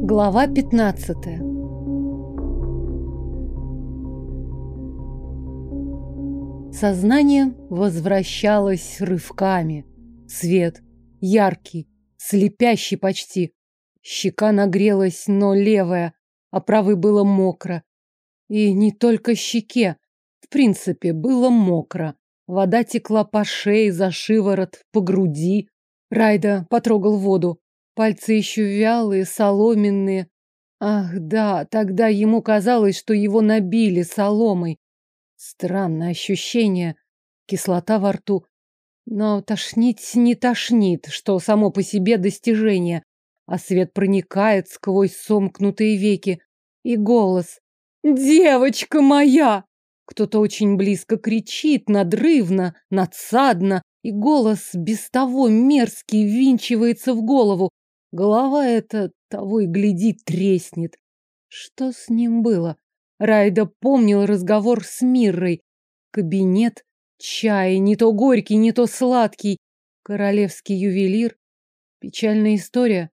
Глава 15 Сознание возвращалось рывками. Свет, яркий, слепящий почти. Щека нагрелась, но левая, а правой было мокро. И не только щеке. В принципе, было мокро. Вода текла по шее, за шиворот, по груди. Райда потрогал воду. Пальцы еще вялые, соломенные. Ах, да, тогда ему казалось, что его набили соломой. Странное ощущение. Кислота во рту. Но тошнить не тошнит, что само по себе достижение. А свет проникает сквозь сомкнутые веки. И голос. «Девочка моя!» Кто-то очень близко кричит, надрывно, надсадно, и голос без того мерзкий винчивается в голову. Голова эта, того и гляди, треснет. Что с ним было? Райда помнил разговор с Миррой. Кабинет, чай, не то горький, не то сладкий. Королевский ювелир. Печальная история.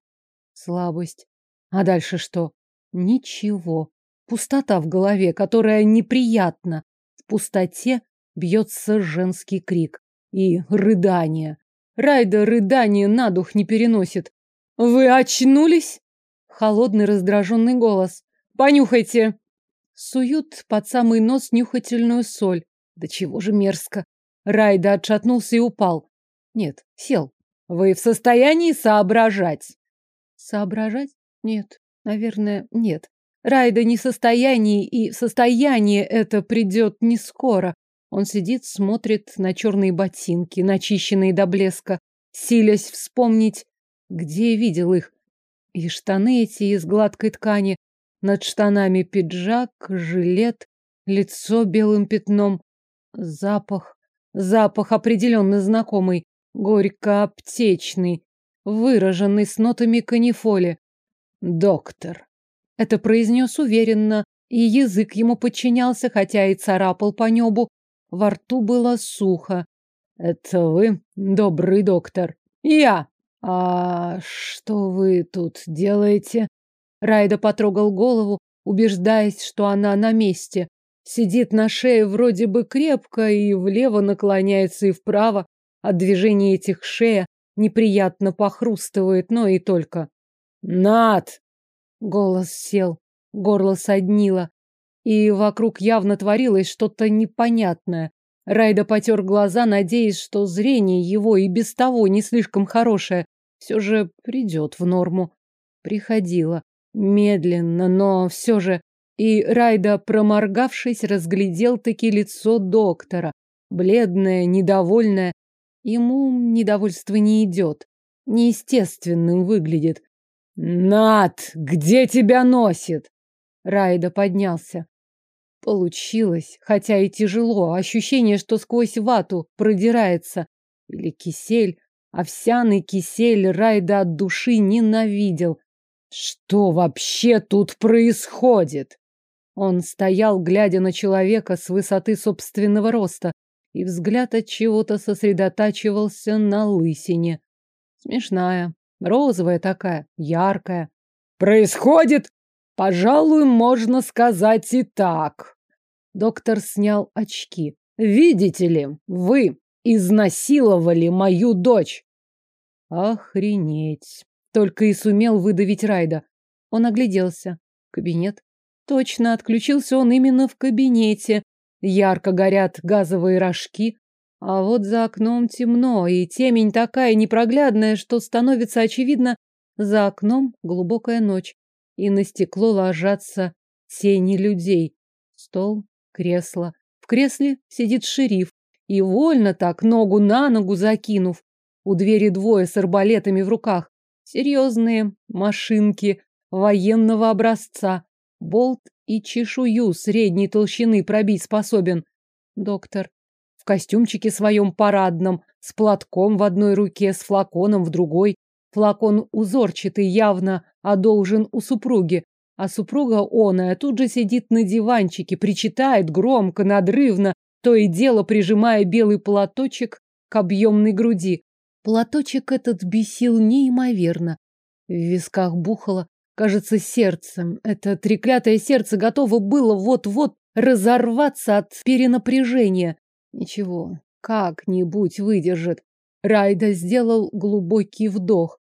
Слабость. А дальше что? Ничего. Пустота в голове, которая неприятна. В пустоте бьется женский крик. И рыдание. Райда рыдание на дух не переносит. «Вы очнулись?» Холодный раздраженный голос. «Понюхайте!» Суют под самый нос нюхательную соль. Да чего же мерзко. Райда отшатнулся и упал. Нет, сел. Вы в состоянии соображать? Соображать? Нет. Наверное, нет. Райда не в состоянии, и состояние это придет не скоро. Он сидит, смотрит на черные ботинки, начищенные до блеска, силясь вспомнить, где видел их. И штаны эти из гладкой ткани, над штанами пиджак, жилет, лицо белым пятном. Запах, запах определенно знакомый, горько-аптечный, выраженный с нотами канифоли. Доктор. Это произнес уверенно, и язык ему подчинялся, хотя и царапал по небу. Во рту было сухо. Это вы, добрый доктор? Я. А что вы тут делаете? Райда потрогал голову, убеждаясь, что она на месте. Сидит на шее вроде бы крепко и влево наклоняется и вправо. От движения этих шея неприятно похрустывает, но и только. «Над!» Голос сел, горло соднило, и вокруг явно творилось что-то непонятное. Райда потер глаза, надеясь, что зрение его и без того не слишком хорошее все же придет в норму. Приходило. Медленно, но все же. И Райда, проморгавшись, разглядел таки лицо доктора. Бледное, недовольное. Ему недовольство не идет. Неестественным выглядит. «Над, где тебя носит?» Райда поднялся. Получилось, хотя и тяжело. Ощущение, что сквозь вату продирается. Или кисель. Овсяный кисель Райда от души ненавидел. Что вообще тут происходит? Он стоял, глядя на человека с высоты собственного роста, и взгляд от чего-то сосредотачивался на лысине. Смешная, розовая такая, яркая. Происходит, пожалуй, можно сказать и так. Доктор снял очки. Видите ли, вы изнасиловали мою дочь. Охренеть. Только и сумел выдавить Райда. Он огляделся. Кабинет. Точно, отключился он именно в кабинете. Ярко горят газовые рожки. А вот за окном темно, и темень такая непроглядная, что становится очевидно, за окном глубокая ночь, и на стекло ложатся тени людей. Стол, кресло. В кресле сидит шериф, и вольно так, ногу на ногу закинув. У двери двое с арбалетами в руках. Серьезные машинки военного образца. Болт и чешую средней толщины пробить способен. Доктор в костюмчике своем парадном, с платком в одной руке, с флаконом в другой. Флакон узорчатый явно, а должен у супруги. А супруга оная тут же сидит на диванчике, причитает громко, надрывно, то и дело прижимая белый платочек к объемной груди. Платочек этот бесил неимоверно. В висках бухало, Кажется, сердцем. Это треклятое сердце готово было вот-вот разорваться от перенапряжения. Ничего, как-нибудь выдержит. Райда сделал глубокий вдох.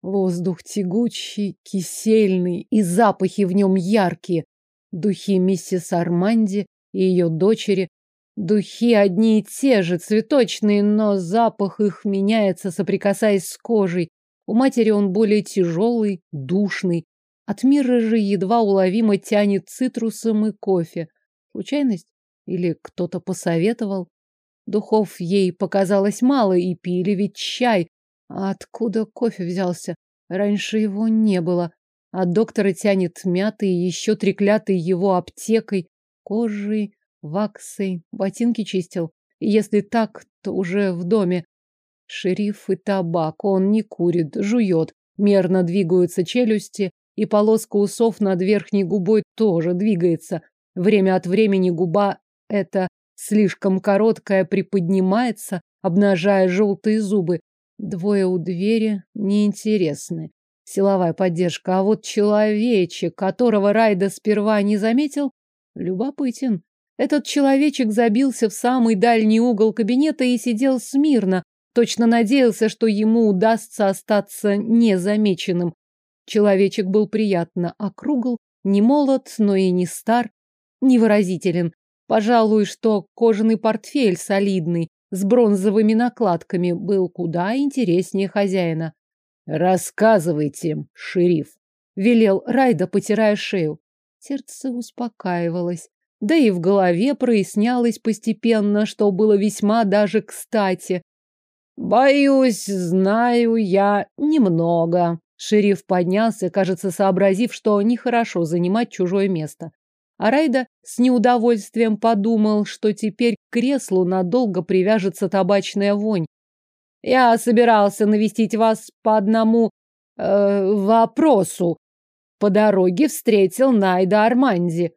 Воздух тягучий, кисельный, и запахи в нем яркие. Духи миссис Арманди и ее дочери. Духи одни и те же, цветочные, но запах их меняется, соприкасаясь с кожей. У матери он более тяжелый, душный. От мира же едва уловимо тянет цитрусом и кофе. Случайность? Или кто-то посоветовал? Духов ей показалось мало, и пили ведь чай. А откуда кофе взялся? Раньше его не было. От доктора тянет мятой и еще треклятой его аптекой, кожей, ваксой, ботинки чистил. Если так, то уже в доме. Шериф и табак, он не курит, жует. Мерно двигаются челюсти, и полоска усов над верхней губой тоже двигается. Время от времени губа эта слишком короткая приподнимается, обнажая желтые зубы. Двое у двери неинтересны. Силовая поддержка. А вот человечек, которого Райда сперва не заметил, любопытен. Этот человечек забился в самый дальний угол кабинета и сидел смирно, точно надеялся, что ему удастся остаться незамеченным. Человечек был приятно округл, не молод, но и не стар, невыразителен. Пожалуй, что кожаный портфель солидный, с бронзовыми накладками, был куда интереснее хозяина. «Рассказывайте, шериф», — велел Райда, потирая шею. Сердце успокаивалось, да и в голове прояснялось постепенно, что было весьма даже кстати. «Боюсь, знаю я немного», Шериф поднялся, кажется, сообразив, что нехорошо занимать чужое место. А Райда с неудовольствием подумал, что теперь к креслу надолго привяжется табачная вонь. Я собирался навестить вас по одному э, вопросу. По дороге встретил Найда Арманди.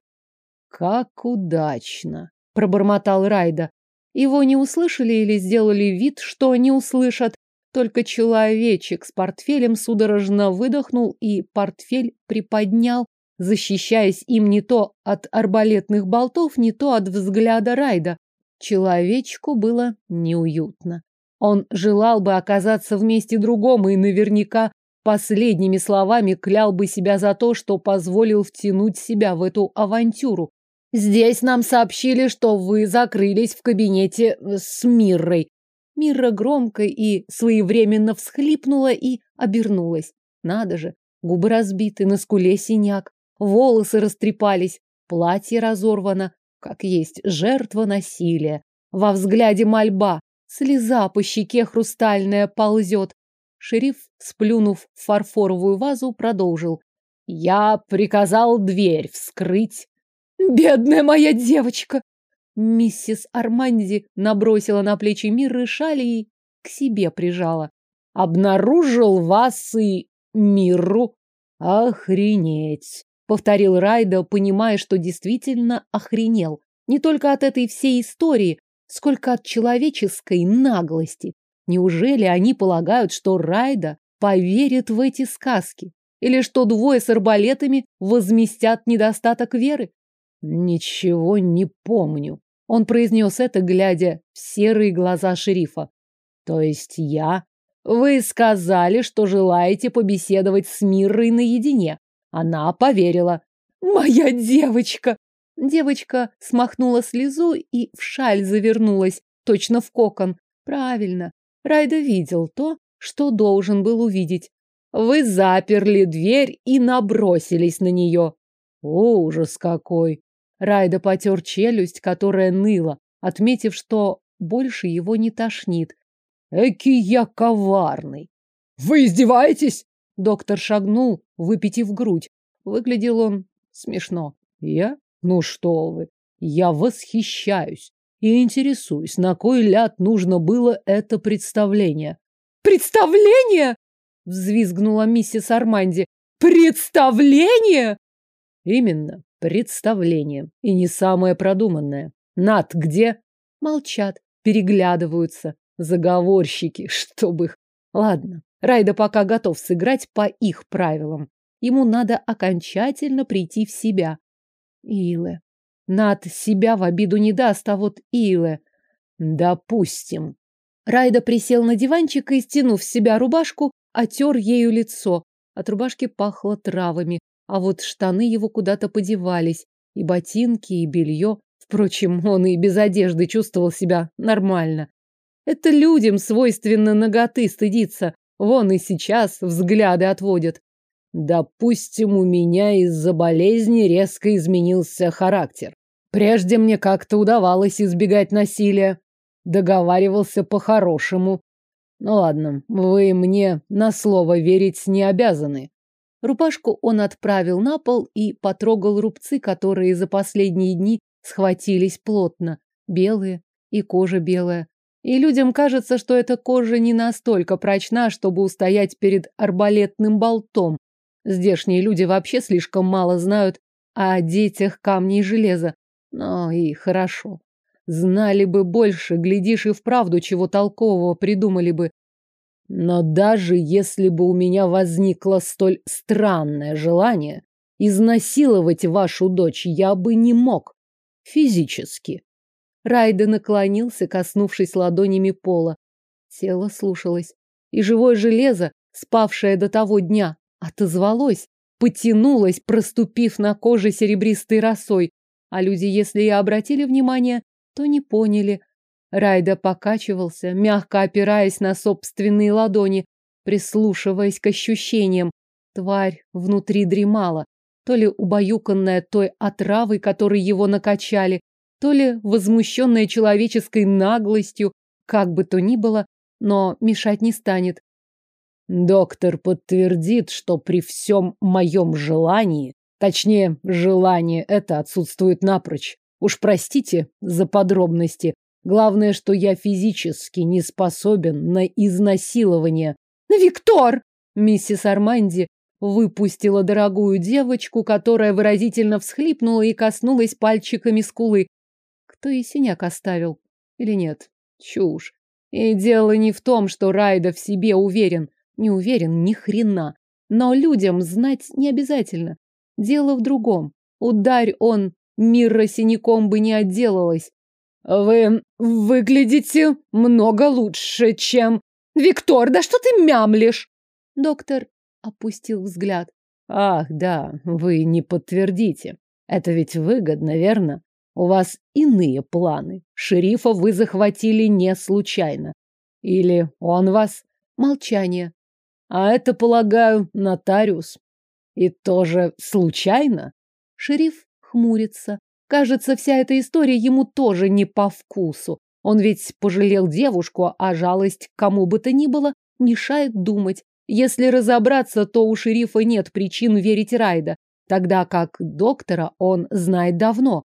Как удачно, пробормотал Райда. Его не услышали или сделали вид, что не услышат, только человечек с портфелем судорожно выдохнул и портфель приподнял, защищаясь им не то от арбалетных болтов, не то от взгляда Райда. Человечку было неуютно. Он желал бы оказаться вместе другом и наверняка последними словами клял бы себя за то, что позволил втянуть себя в эту авантюру. Здесь нам сообщили, что вы закрылись в кабинете с Миррой. Мира громко и своевременно всхлипнула и обернулась. Надо же, губы разбиты, на скуле синяк, волосы растрепались, платье разорвано, как есть жертва насилия. Во взгляде мольба, слеза по щеке хрустальная ползет. Шериф, сплюнув в фарфоровую вазу, продолжил. Я приказал дверь вскрыть. Бедная моя девочка! Миссис Арманди набросила на плечи Мирры шали и к себе прижала. Обнаружил вас и Мирру. Охренеть! Повторил Райда, понимая, что действительно охренел. Не только от этой всей истории, сколько от человеческой наглости. Неужели они полагают, что Райда поверит в эти сказки? Или что двое с арбалетами возместят недостаток веры? Ничего не помню. Он произнес это, глядя в серые глаза шерифа. То есть я? Вы сказали, что желаете побеседовать с Мирой наедине. Она поверила. Моя девочка! Девочка смахнула слезу и в шаль завернулась, точно в кокон. Правильно. Райда видел то, что должен был увидеть. Вы заперли дверь и набросились на нее. Ужас какой! Райда потер челюсть, которая ныла, отметив, что больше его не тошнит. Эки я коварный. Вы издеваетесь? Доктор шагнул, выпитив грудь. Выглядел он смешно. Я? Ну что вы? Я восхищаюсь и интересуюсь, на кой ляд нужно было это представление. Представление? Взвизгнула миссис Арманди. Представление? Именно. Представление. И не самое продуманное. Над где? Молчат, переглядываются. Заговорщики, чтоб их. Ладно, Райда пока готов сыграть по их правилам. Ему надо окончательно прийти в себя. Илэ. Над себя в обиду не даст, а вот Илэ. Допустим. Райда присел на диванчик и, стянув с себя рубашку, отер ею лицо. От рубашки пахло травами, а вот штаны его куда-то подевались, и ботинки, и белье. Впрочем, он и без одежды чувствовал себя нормально. Это людям свойственно наготы стыдиться. Вон и сейчас взгляды отводят. Допустим, у меня из-за болезни резко изменился характер. Прежде мне как-то удавалось избегать насилия. Договаривался по-хорошему. Ну ладно, вы мне на слово верить не обязаны. Рубашку он отправил на пол и потрогал рубцы, которые за последние дни схватились плотно, белые и кожа белая. И людям кажется, что эта кожа не настолько прочна, чтобы устоять перед арбалетным болтом. Здешние люди вообще слишком мало знают о детях камней и железа. Но и хорошо. Знали бы больше, глядишь, и вправду чего толкового придумали бы. Но даже если бы у меня возникло столь странное желание изнасиловать вашу дочь, я бы не мог. Физически. Райда наклонился, коснувшись ладонями пола. Тело слушалось. И живое железо, спавшее до того дня, отозвалось, потянулось, проступив на коже серебристой росой. А люди, если и обратили внимание, то не поняли. Райда покачивался, мягко опираясь на собственные ладони, прислушиваясь к ощущениям. Тварь внутри дремала, то ли убаюканная той отравой, которой его накачали, то ли возмущенная человеческой наглостью, как бы то ни было, но мешать не станет. Доктор подтвердит, что при всем моем желании, точнее, желание это отсутствует напрочь. Уж простите за подробности. Главное, что я физически не способен на изнасилование. Виктор! Миссис Арманди выпустила дорогую девочку, которая выразительно всхлипнула и коснулась пальчиками скулы. Кто и синяк оставил? Или нет? Чушь. И дело не в том, что Райда в себе уверен. Не уверен ни хрена. Но людям знать не обязательно. Дело в другом. Ударь он Мирра синяком бы не отделалась. Вы выглядите много лучше, чем... Виктор, да что ты мямлишь? Доктор опустил взгляд. Ах, да, вы не подтвердите. Это ведь выгодно, верно? У вас иные планы. Шерифа вы захватили не случайно. Или он вас? Молчание. А это, полагаю, нотариус. И тоже случайно? Шериф хмурится. Кажется, вся эта история ему тоже не по вкусу. Он ведь пожалел девушку, а жалость кому бы то ни было мешает думать. Если разобраться, то у шерифа нет причин верить Райда, тогда как доктора он знает давно.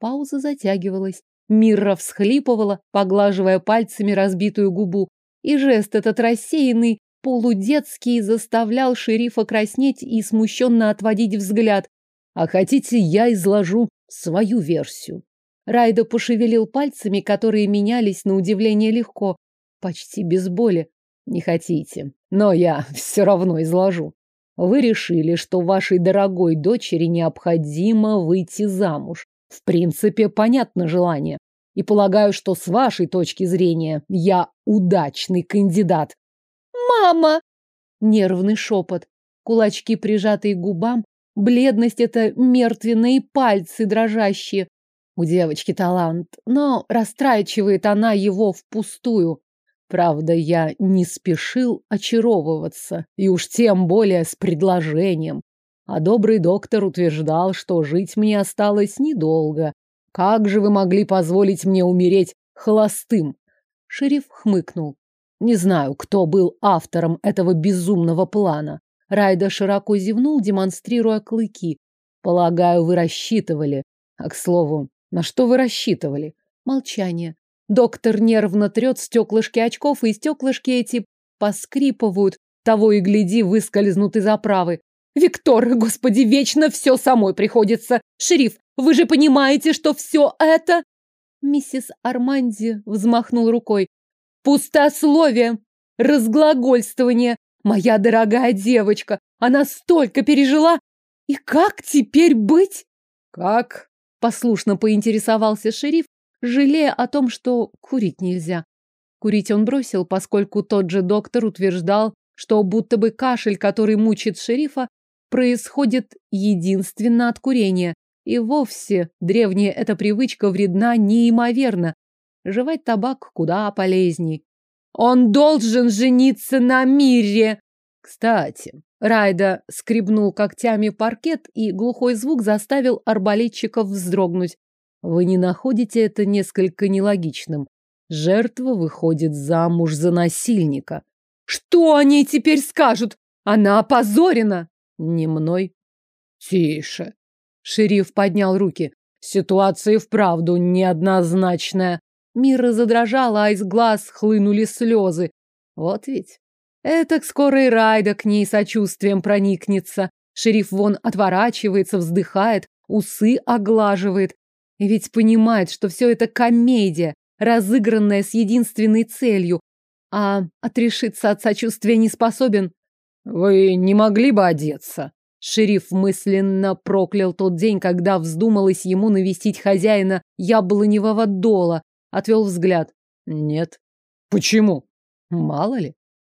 Пауза затягивалась. Мирра всхлипывала, поглаживая пальцами разбитую губу. И жест этот рассеянный, полудетский, заставлял шерифа краснеть и смущенно отводить взгляд. А хотите, я изложу свою версию. Райдо пошевелил пальцами, которые менялись на удивление легко, почти без боли. Не хотите, но я все равно изложу. Вы решили, что вашей дорогой дочери необходимо выйти замуж. В принципе, понятно желание. И полагаю, что с вашей точки зрения я удачный кандидат. Мама! Нервный шепот. Кулачки, прижатые к губам, Бледность — это мертвенные пальцы дрожащие. У девочки талант, но растрачивает она его впустую. Правда, я не спешил очаровываться, и уж тем более с предложением. А добрый доктор утверждал, что жить мне осталось недолго. Как же вы могли позволить мне умереть холостым? Шериф хмыкнул. Не знаю, кто был автором этого безумного плана. Райда широко зевнул, демонстрируя клыки. Полагаю, вы рассчитывали. А к слову, на что вы рассчитывали? Молчание. Доктор нервно трет стеклышки очков, и стеклышки эти поскрипывают. Того и гляди, выскользнут из оправы. Виктор, господи, вечно все самой приходится. Шериф, вы же понимаете, что все это... Миссис Арманди взмахнул рукой. Пустословие, разглагольствование, Моя дорогая девочка, она столько пережила. И как теперь быть? Как? Послушно поинтересовался шериф, жалея о том, что курить нельзя. Курить он бросил, поскольку тот же доктор утверждал, что будто бы кашель, который мучит шерифа, происходит единственно от курения. И вовсе древняя эта привычка вредна неимоверно. Жевать табак куда полезней. Он должен жениться на Мире. Кстати, Райда скребнул когтями паркет, и глухой звук заставил арбалетчиков вздрогнуть. Вы не находите это несколько нелогичным? Жертва выходит замуж за насильника. Что они теперь скажут? Она опозорена. Не мной. Тише. Шериф поднял руки. Ситуация вправду неоднозначная. Мира задрожала, а из глаз хлынули слезы. Вот ведь. Это скоро и Райда к ней сочувствием проникнется. Шериф вон отворачивается, вздыхает, усы оглаживает. И ведь понимает, что все это комедия, разыгранная с единственной целью. А отрешиться от сочувствия не способен. Вы не могли бы одеться? Шериф мысленно проклял тот день, когда вздумалось ему навестить хозяина яблоневого дола, Отвел взгляд. Нет. Почему? Мало ли.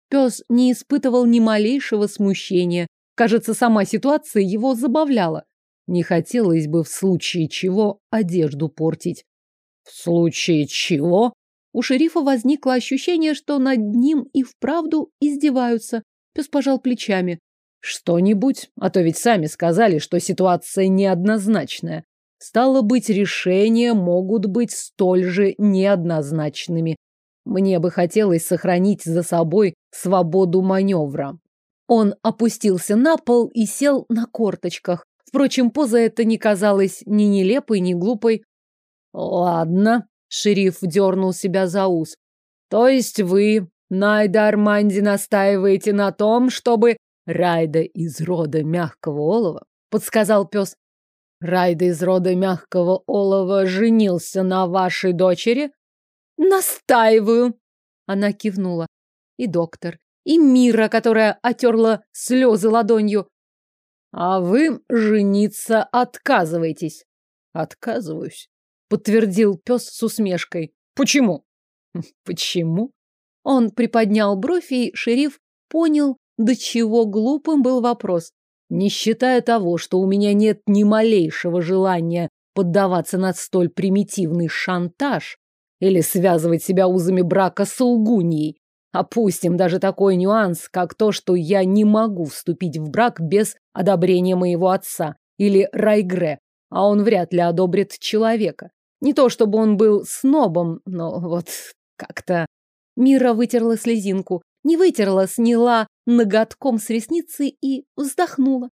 Пес не испытывал ни малейшего смущения. Кажется, сама ситуация его забавляла. Не хотелось бы в случае чего одежду портить. В случае чего? У шерифа возникло ощущение, что над ним и вправду издеваются. Пес пожал плечами. Что-нибудь, а то ведь сами сказали, что ситуация неоднозначная. Стало быть, решения могут быть столь же неоднозначными. Мне бы хотелось сохранить за собой свободу маневра. Он опустился на пол и сел на корточках. Впрочем, поза эта не казалась ни нелепой, ни глупой. Ладно, шериф дернул себя за ус. То есть вы, Найда Арманди, настаиваете на том, чтобы Райда из рода мягкого олова, подсказал пес, Райда из рода мягкого олова женился на вашей дочери? Настаиваю. Она кивнула. И доктор, и Мира, которая отерла слезы ладонью. А вы жениться отказываетесь? Отказываюсь, подтвердил пес с усмешкой. Почему? Почему? Он приподнял бровь, и шериф понял, до чего глупым был вопрос. Не считая того, что у меня нет ни малейшего желания поддаваться на столь примитивный шантаж или связывать себя узами брака с лгуньей, опустим даже такой нюанс, как то, что я не могу вступить в брак без одобрения моего отца или Райгре, а он вряд ли одобрит человека. Не то чтобы он был снобом, но вот как-то... Мира вытерла слезинку. Не вытерла, сняла ноготком с ресницы и вздохнула.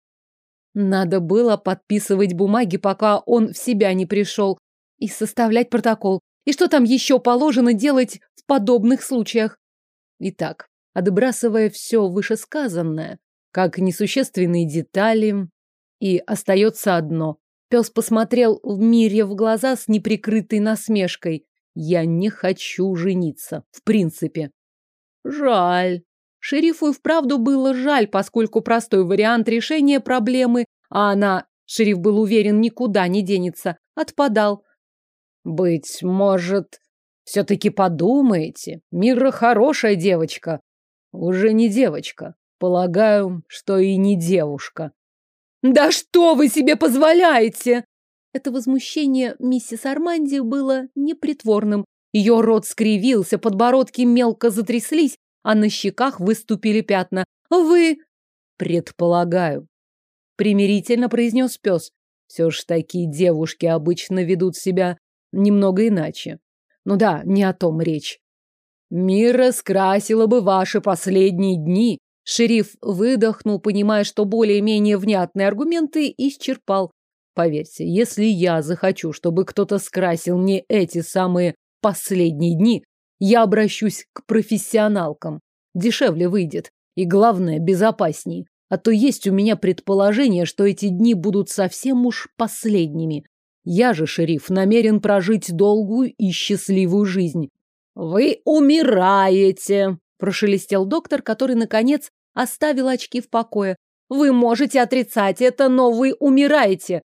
Надо было подписывать бумаги, пока он в себя не пришел, и составлять протокол. И что там еще положено делать в подобных случаях? Итак, отбрасывая все вышесказанное, как несущественные детали, и остается одно. Пес посмотрел в мире в глаза с неприкрытой насмешкой. Я не хочу жениться, в принципе. Жаль. Шерифу и вправду было жаль, поскольку простой вариант решения проблемы, а она, шериф был уверен, никуда не денется, отпадал. Быть может, все-таки подумаете, Мира хорошая девочка. Уже не девочка. Полагаю, что и не девушка. Да что вы себе позволяете? Это возмущение миссис Арманди было непритворным. Ее рот скривился, подбородки мелко затряслись, а на щеках выступили пятна. «Вы...» «Предполагаю», — примирительно произнес пес. Все ж такие девушки обычно ведут себя немного иначе. Ну да, не о том речь. Мира скрасила бы ваши последние дни. Шериф выдохнул, понимая, что более-менее внятные аргументы исчерпал. Поверьте, если я захочу, чтобы кто-то скрасил мне эти самые последние дни, я обращусь к профессионалкам. Дешевле выйдет. И главное, безопасней. А то есть у меня предположение, что эти дни будут совсем уж последними. Я же, шериф, намерен прожить долгую и счастливую жизнь. Вы умираете, прошелестел доктор, который, наконец, оставил очки в покое. Вы можете отрицать это, но вы умираете.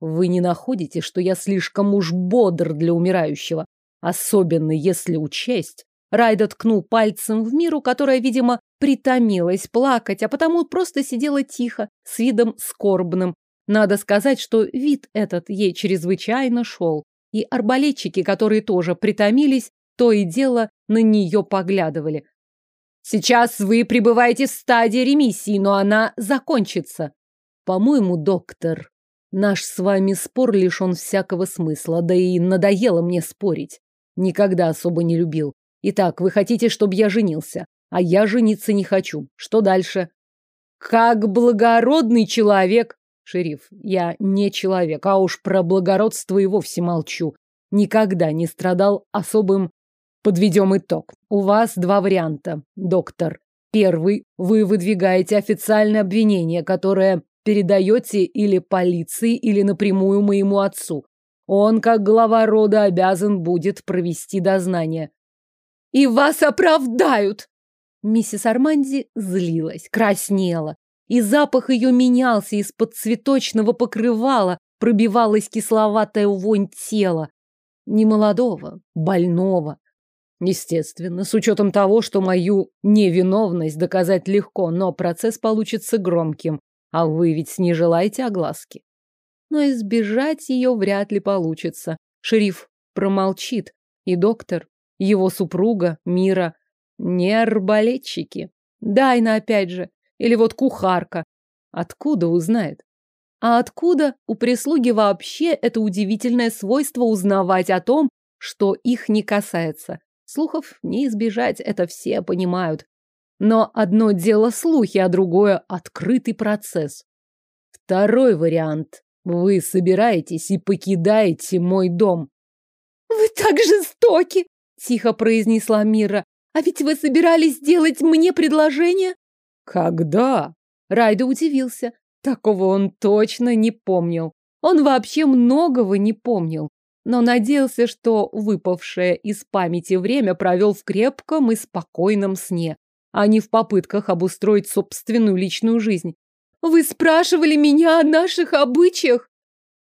Вы не находите, что я слишком уж бодр для умирающего? Особенно если учесть. Райда ткнул пальцем в миру, которая, видимо, притомилась плакать, а потому просто сидела тихо, с видом скорбным. Надо сказать, что вид этот ей чрезвычайно шел. И арбалетчики, которые тоже притомились, то и дело на нее поглядывали. Сейчас вы пребываете в стадии ремиссии, но она закончится. По-моему, доктор, наш с вами спор лишен всякого смысла, да и надоело мне спорить. Никогда особо не любил. Итак, вы хотите, чтобы я женился, а я жениться не хочу. Что дальше? Как благородный человек. Шериф, я не человек, а уж про благородство и вовсе молчу. Никогда не страдал особым Подведем итог. У вас два варианта, доктор. Первый. Вы выдвигаете официальное обвинение, которое передаете или полиции, или напрямую моему отцу. Он, как глава рода, обязан будет провести дознание. И вас оправдают! Миссис Арманди злилась, краснела, и запах ее менялся из-под цветочного покрывала, пробивалась кисловатая вонь тела. Немолодого, больного, Естественно, с учетом того, что мою невиновность доказать легко, но процесс получится громким, а вы ведь не желаете огласки. Но избежать ее вряд ли получится. Шериф промолчит, и доктор, его супруга, Мира, не арбалетчики. Дайна опять же, или вот кухарка. Откуда узнает? А откуда у прислуги вообще это удивительное свойство узнавать о том, что их не касается? Слухов не избежать, это все понимают. Но одно дело слухи, а другое – открытый процесс. Второй вариант. Вы собираетесь и покидаете мой дом. «Вы так жестоки!» – тихо произнесла Мира. «А ведь вы собирались сделать мне предложение?» «Когда?» Райда удивился. Такого он точно не помнил. Он вообще многого не помнил но надеялся, что выпавшее из памяти время провел в крепком и спокойном сне, а не в попытках обустроить собственную личную жизнь. «Вы спрашивали меня о наших обычаях?»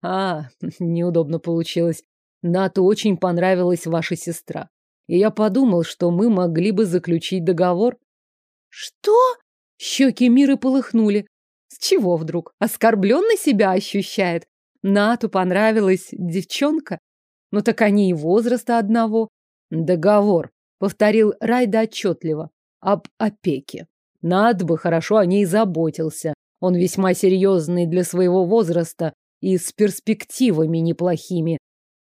«А, неудобно получилось. Нату очень понравилась ваша сестра. И я подумал, что мы могли бы заключить договор». «Что?» Щеки Миры полыхнули. С чего вдруг? Оскорбленно себя ощущает. Нату понравилась девчонка, ну так они и возраста одного. Договор, повторил Райда отчетливо, об опеке. Над бы хорошо о ней заботился. Он весьма серьезный для своего возраста и с перспективами неплохими.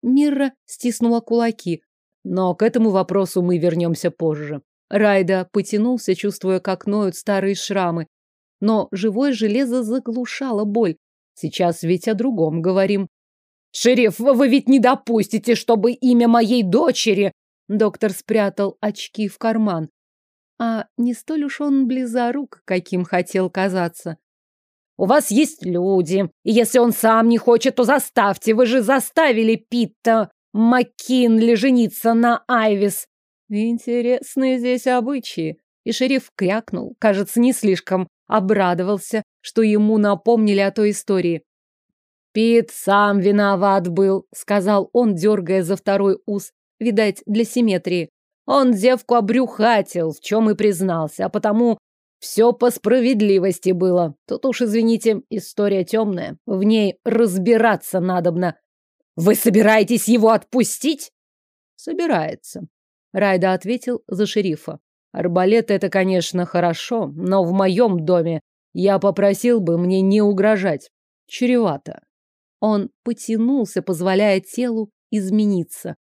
Мирра стиснула кулаки. Но к этому вопросу мы вернемся позже. Райда потянулся, чувствуя, как ноют старые шрамы. Но живое железо заглушало боль. Сейчас ведь о другом говорим. Шериф, вы ведь не допустите, чтобы имя моей дочери... Доктор спрятал очки в карман. А не столь уж он близорук, каким хотел казаться. У вас есть люди, и если он сам не хочет, то заставьте. Вы же заставили Питта Маккинли жениться на Айвис. Интересные здесь обычаи. И шериф крякнул, кажется, не слишком обрадовался, что ему напомнили о той истории. Пит сам виноват был, сказал он, дергая за второй ус, видать, для симметрии. Он девку обрюхатил, в чем и признался, а потому все по справедливости было. Тут уж, извините, история темная. В ней разбираться надобно. Вы собираетесь его отпустить? Собирается. Райда ответил за шерифа. Арбалет это, конечно, хорошо, но в моем доме я попросил бы мне не угрожать. Чревато. Он потянулся, позволяя телу измениться.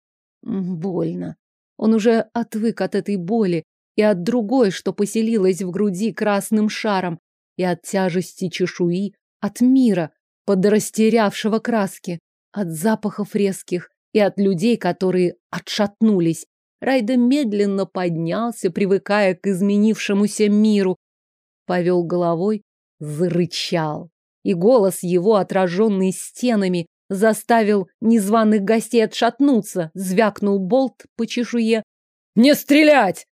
Больно. Он уже отвык от этой боли и от другой, что поселилась в груди красным шаром, и от тяжести чешуи, от мира, подрастерявшего краски, от запахов резких и от людей, которые отшатнулись. Райда медленно поднялся, привыкая к изменившемуся миру, повел головой, зарычал и голос его, отраженный стенами, заставил незваных гостей отшатнуться, звякнул болт по чешуе. «Не стрелять!»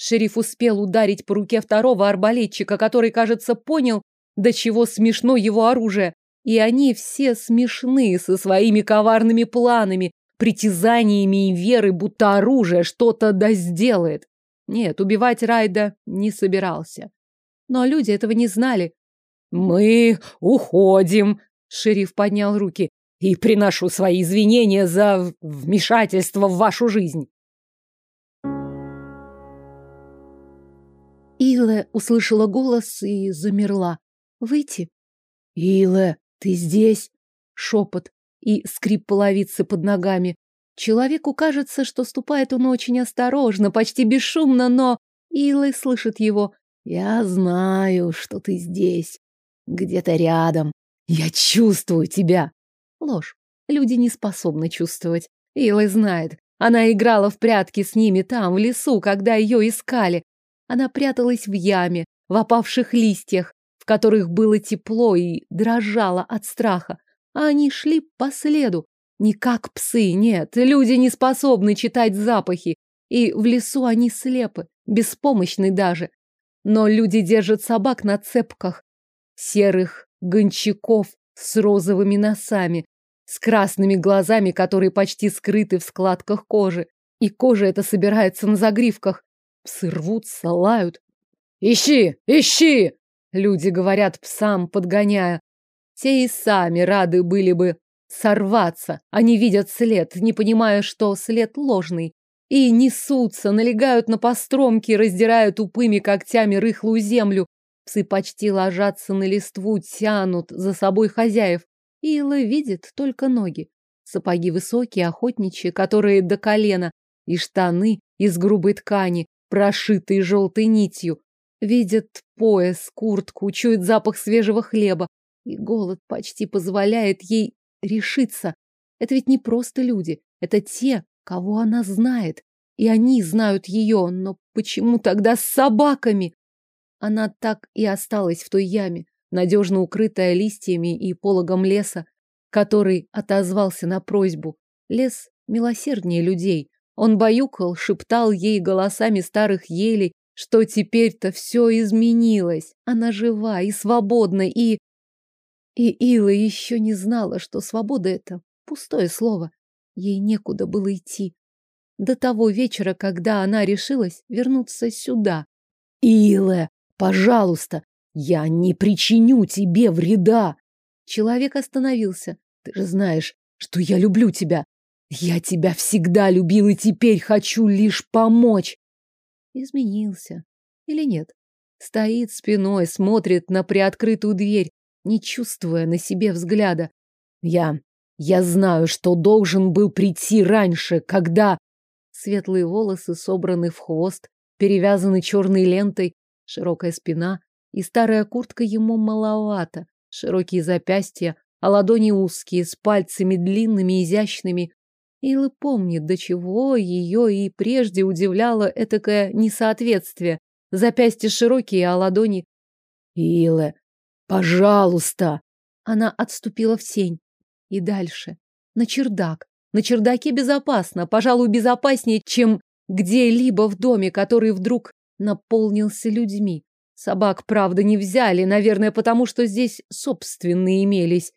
Шериф успел ударить по руке второго арбалетчика, который, кажется, понял, до чего смешно его оружие. И они все смешны со своими коварными планами, притязаниями и верой, будто оружие что-то да сделает. Нет, убивать Райда не собирался. Но люди этого не знали. «Мы уходим», — шериф поднял руки, «и приношу свои извинения за вмешательство в вашу жизнь». Илэ услышала голос и замерла. «Выйти?» «Илэ, ты здесь?» Шепот и скрип половицы под ногами. Человеку кажется, что ступает он очень осторожно, почти бесшумно, но Илэ слышит его. «Я знаю, что ты здесь. Где-то рядом. Я чувствую тебя!» Ложь. Люди не способны чувствовать. Илэ знает. Она играла в прятки с ними там, в лесу, когда ее искали. Она пряталась в яме, в опавших листьях, в которых было тепло и дрожала от страха. А они шли по следу. Не как псы, нет, люди не способны читать запахи. И в лесу они слепы, беспомощны даже. Но люди держат собак на цепках. Серых гончаков с розовыми носами, с красными глазами, которые почти скрыты в складках кожи. И кожа эта собирается на загривках. Псы рвутся, лают. «Ищи! Ищи!» Люди говорят псам, подгоняя. Те и сами рады были бы сорваться. Они видят след, не понимая, что след ложный. И несутся, налегают на постромки, раздирают тупыми когтями рыхлую землю. Псы почти ложатся на листву, тянут за собой хозяев. Ила видит только ноги. Сапоги высокие, охотничьи, которые до колена, и штаны из грубой ткани, прошитый желтой нитью. Видит пояс, куртку, чует запах свежего хлеба. И голод почти позволяет ей решиться. Это ведь не просто люди. Это те, кого она знает. И они знают ее. Но почему тогда с собаками? Она так и осталась в той яме, надежно укрытая листьями и пологом леса, который отозвался на просьбу. Лес милосерднее людей. Он баюкал, шептал ей голосами старых елей, что теперь-то все изменилось. Она жива и свободна, и... И Ила еще не знала, что свобода — это пустое слово. Ей некуда было идти. До того вечера, когда она решилась вернуться сюда. «Илэ, пожалуйста, я не причиню тебе вреда!» Человек остановился. «Ты же знаешь, что я люблю тебя. Я тебя всегда любил и теперь хочу лишь помочь. Изменился. Или нет? Стоит спиной, смотрит на приоткрытую дверь, не чувствуя на себе взгляда. Я... я знаю, что должен был прийти раньше, когда... Светлые волосы собраны в хвост, перевязаны черной лентой, широкая спина, и старая куртка ему маловато, широкие запястья, а ладони узкие, с пальцами длинными, изящными, Илла помнит, до чего ее и прежде удивляло этакое несоответствие. Запястья широкие, а ладони... Илла, пожалуйста! Она отступила в тень. И дальше. На чердак. На чердаке безопасно, пожалуй, безопаснее, чем где-либо в доме, который вдруг наполнился людьми. Собак, правда, не взяли, наверное, потому что здесь собственные имелись.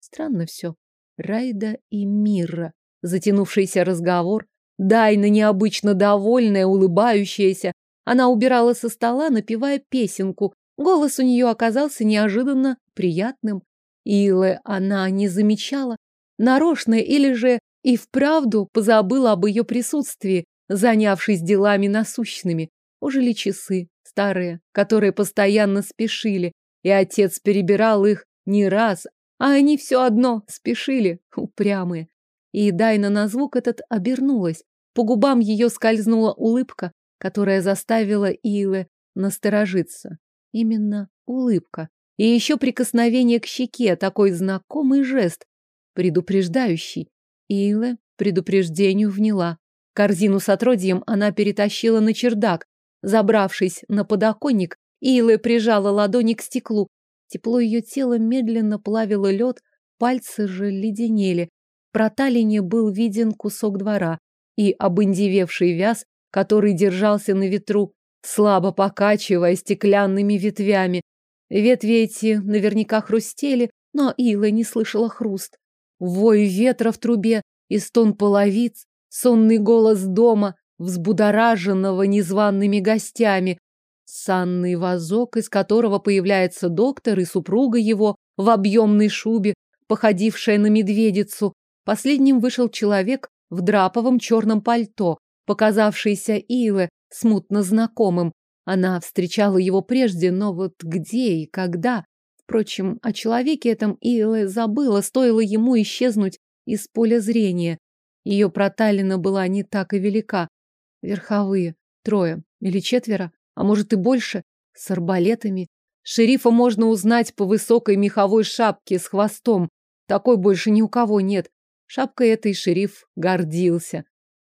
Странно все. Райда и Мира затянувшийся разговор. Дайна необычно довольная, улыбающаяся. Она убирала со стола, напевая песенку. Голос у нее оказался неожиданно приятным. Илы она не замечала. Нарочно или же и вправду позабыла об ее присутствии, занявшись делами насущными. Ожили часы, старые, которые постоянно спешили, и отец перебирал их не раз, а они все одно спешили, упрямые. И Дайна на звук этот обернулась. По губам ее скользнула улыбка, которая заставила Илы насторожиться. Именно улыбка. И еще прикосновение к щеке, такой знакомый жест, предупреждающий. Илэ предупреждению вняла. Корзину с отродьем она перетащила на чердак. Забравшись на подоконник, Илэ прижала ладони к стеклу. Тепло ее тела медленно плавило лед, пальцы же леденели, проталине был виден кусок двора и обындевевший вяз, который держался на ветру, слабо покачивая стеклянными ветвями. Ветви эти наверняка хрустели, но Ила не слышала хруст. Вой ветра в трубе и стон половиц, сонный голос дома, взбудораженного незваными гостями, санный вазок, из которого появляется доктор и супруга его в объемной шубе, походившая на медведицу. Последним вышел человек в драповом черном пальто, показавшийся Иле смутно знакомым. Она встречала его прежде, но вот где и когда? Впрочем, о человеке этом Иле забыла, стоило ему исчезнуть из поля зрения. Ее проталина была не так и велика. Верховые. Трое. Или четверо. А может и больше. С арбалетами. Шерифа можно узнать по высокой меховой шапке с хвостом. Такой больше ни у кого нет. Шапкой этой шериф гордился.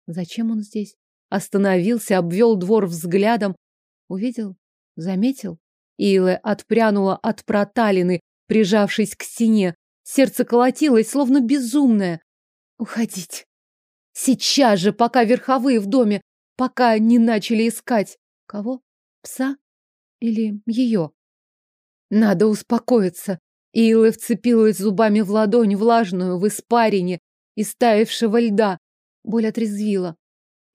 Зачем он здесь? Остановился, обвел двор взглядом. Увидел? Заметил? Илэ отпрянула от проталины, прижавшись к стене. Сердце колотилось, словно безумное. Уходить. Сейчас же, пока верховые в доме, пока не начали искать. Кого? Пса? Или ее? Надо успокоиться. Илэ вцепилась зубами в ладонь, влажную, в испарине, истаившего льда. Боль отрезвила.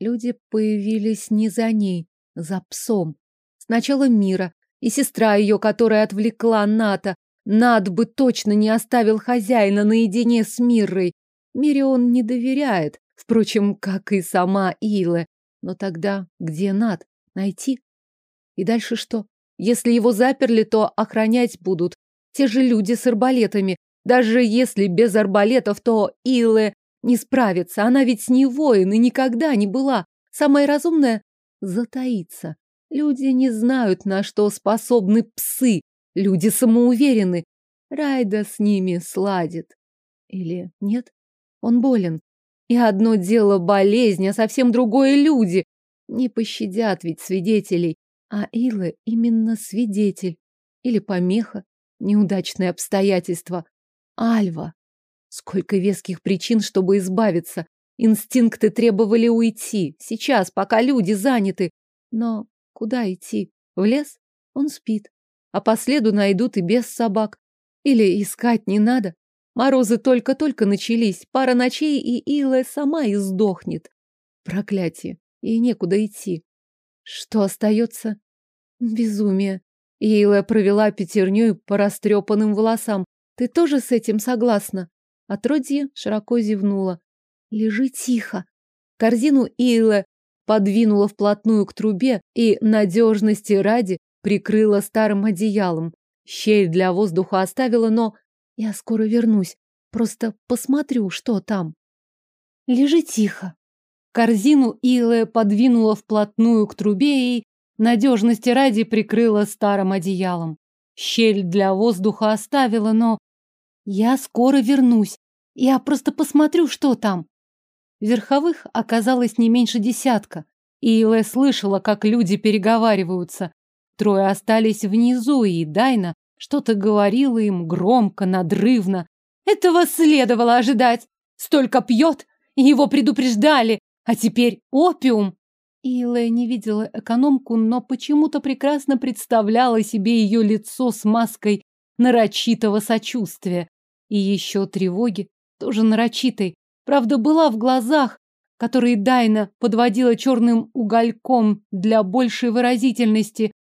Люди появились не за ней, за псом. Сначала Мира и сестра ее, которая отвлекла Ната. Над бы точно не оставил хозяина наедине с Мирой. Мире он не доверяет, впрочем, как и сама Илэ. Но тогда где Над? Найти? И дальше что? Если его заперли, то охранять будут те же люди с арбалетами. Даже если без арбалетов, то Илэ не справится. Она ведь не воин и никогда не была. Самое разумное — затаиться. Люди не знают, на что способны псы. Люди самоуверены. Райда с ними сладит. Или нет? Он болен. И одно дело болезнь, а совсем другое люди. Не пощадят ведь свидетелей. А Ила именно свидетель. Или помеха. Неудачные обстоятельства. Альва. Сколько веских причин, чтобы избавиться. Инстинкты требовали уйти. Сейчас, пока люди заняты. Но куда идти? В лес? Он спит. А по следу найдут и без собак. Или искать не надо. Морозы только-только начались. Пара ночей, и Ила сама издохнет. Проклятие. И некуда идти. Что остается? Безумие. Ила провела пятерней по растрепанным волосам. Ты тоже с этим согласна? Отродье широко зевнула. Лежи тихо. Корзину Ила подвинула вплотную к трубе и надежности ради прикрыла старым одеялом. Щель для воздуха оставила, но я скоро вернусь. Просто посмотрю, что там. Лежи тихо. Корзину Илэ подвинула вплотную к трубе и надежности ради прикрыла старым одеялом. Щель для воздуха оставила, но я скоро вернусь. Я просто посмотрю, что там. Верховых оказалось не меньше десятка. И Илэ слышала, как люди переговариваются. Трое остались внизу, и Дайна что-то говорила им громко, надрывно. Этого следовало ожидать. Столько пьет, его предупреждали, а теперь опиум. Илэ не видела экономку, но почему-то прекрасно представляла себе ее лицо с маской нарочитого сочувствия. И еще тревоги, тоже нарочитой. Правда, была в глазах, которые Дайна подводила черным угольком для большей выразительности.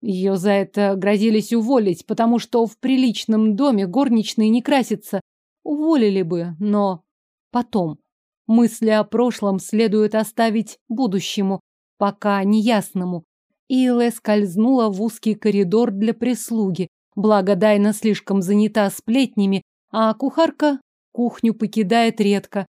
Ее за это грозились уволить, потому что в приличном доме горничные не красятся. Уволили бы, но потом. Мысли о прошлом следует оставить будущему, пока неясному. Илэ скользнула в узкий коридор для прислуги, благо Дайна слишком занята сплетнями, а кухарка кухню покидает редко.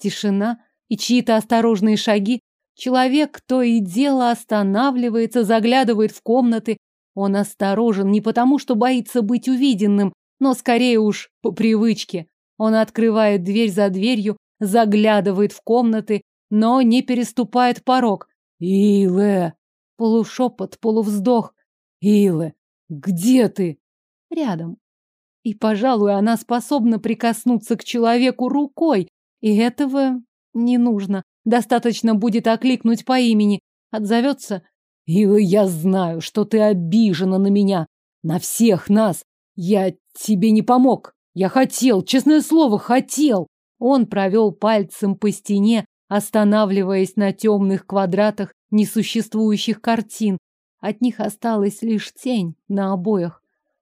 Тишина и чьи-то осторожные шаги. Человек то и дело останавливается, заглядывает в комнаты. Он осторожен не потому, что боится быть увиденным, но скорее уж по привычке. Он открывает дверь за дверью, заглядывает в комнаты, но не переступает порог. «Илэ!» Полушепот, полувздох. «Илэ, где ты?» Рядом. И, пожалуй, она способна прикоснуться к человеку рукой, и этого не нужно. Достаточно будет окликнуть по имени. Отзовется Ила, я знаю, что ты обижена на меня, на всех нас. Я тебе не помог. Я хотел, честное слово, хотел. Он провел пальцем по стене, останавливаясь на темных квадратах несуществующих картин. От них осталась лишь тень на обоях.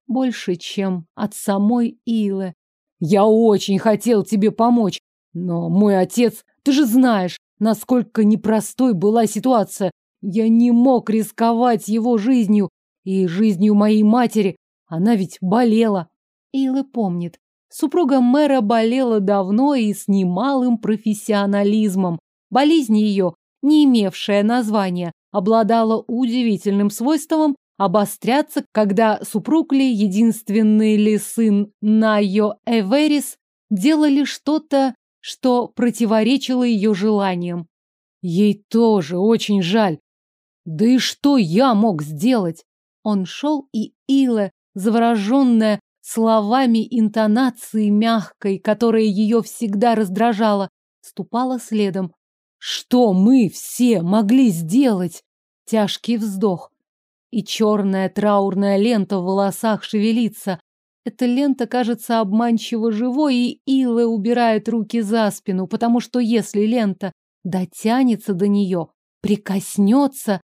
Больше, чем от самой Илы. Я очень хотел тебе помочь, но мой отец, ты же знаешь, насколько непростой была ситуация. Я не мог рисковать его жизнью и жизнью моей матери. Она ведь болела. Илы помнит. Супруга мэра болела давно и с немалым профессионализмом. Болезнь ее, не имевшая названия, обладала удивительным свойством обостряться, когда супруг ли, единственный ли сын Найо Эверис, делали что-то, что противоречило ее желаниям. Ей тоже очень жаль. Да и что я мог сделать? Он шел, и Иле, завороженная словами интонации мягкой, которая ее всегда раздражала, ступала следом. Что мы все могли сделать? Тяжкий вздох. И черная траурная лента в волосах шевелится. Эта лента кажется обманчиво живой, и Илла убирает руки за спину, потому что если лента дотянется до нее, прикоснется...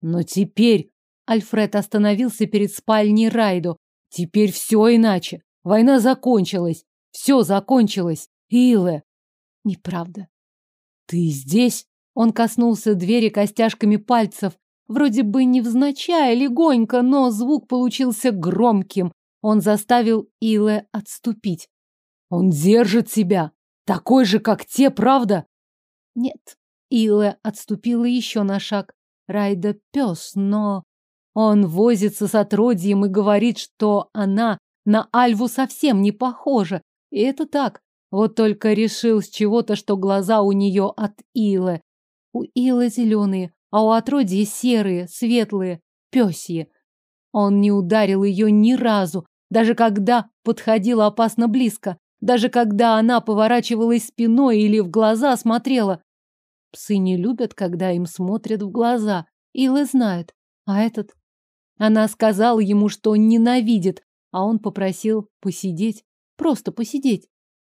Но теперь Альфред остановился перед спальней Райдо. Теперь все иначе. Война закончилась. Все закончилось. Илэ. Неправда. Ты здесь? Он коснулся двери костяшками пальцев. Вроде бы невзначай, легонько, но звук получился громким. Он заставил Илэ отступить. Он держит себя. Такой же, как те, правда? Нет. Илэ отступила еще на шаг. Райда пес, но... Он возится с отродьем и говорит, что она на Альву совсем не похожа. И это так. Вот только решил с чего-то, что глаза у нее от Илы. У Илы зеленые, а у отродья серые, светлые, пёсьи. Он не ударил ее ни разу, даже когда подходила опасно близко, даже когда она поворачивалась спиной или в глаза смотрела. Псы не любят, когда им смотрят в глаза. Илы знает, а этот она сказала ему, что ненавидит, а он попросил посидеть, просто посидеть.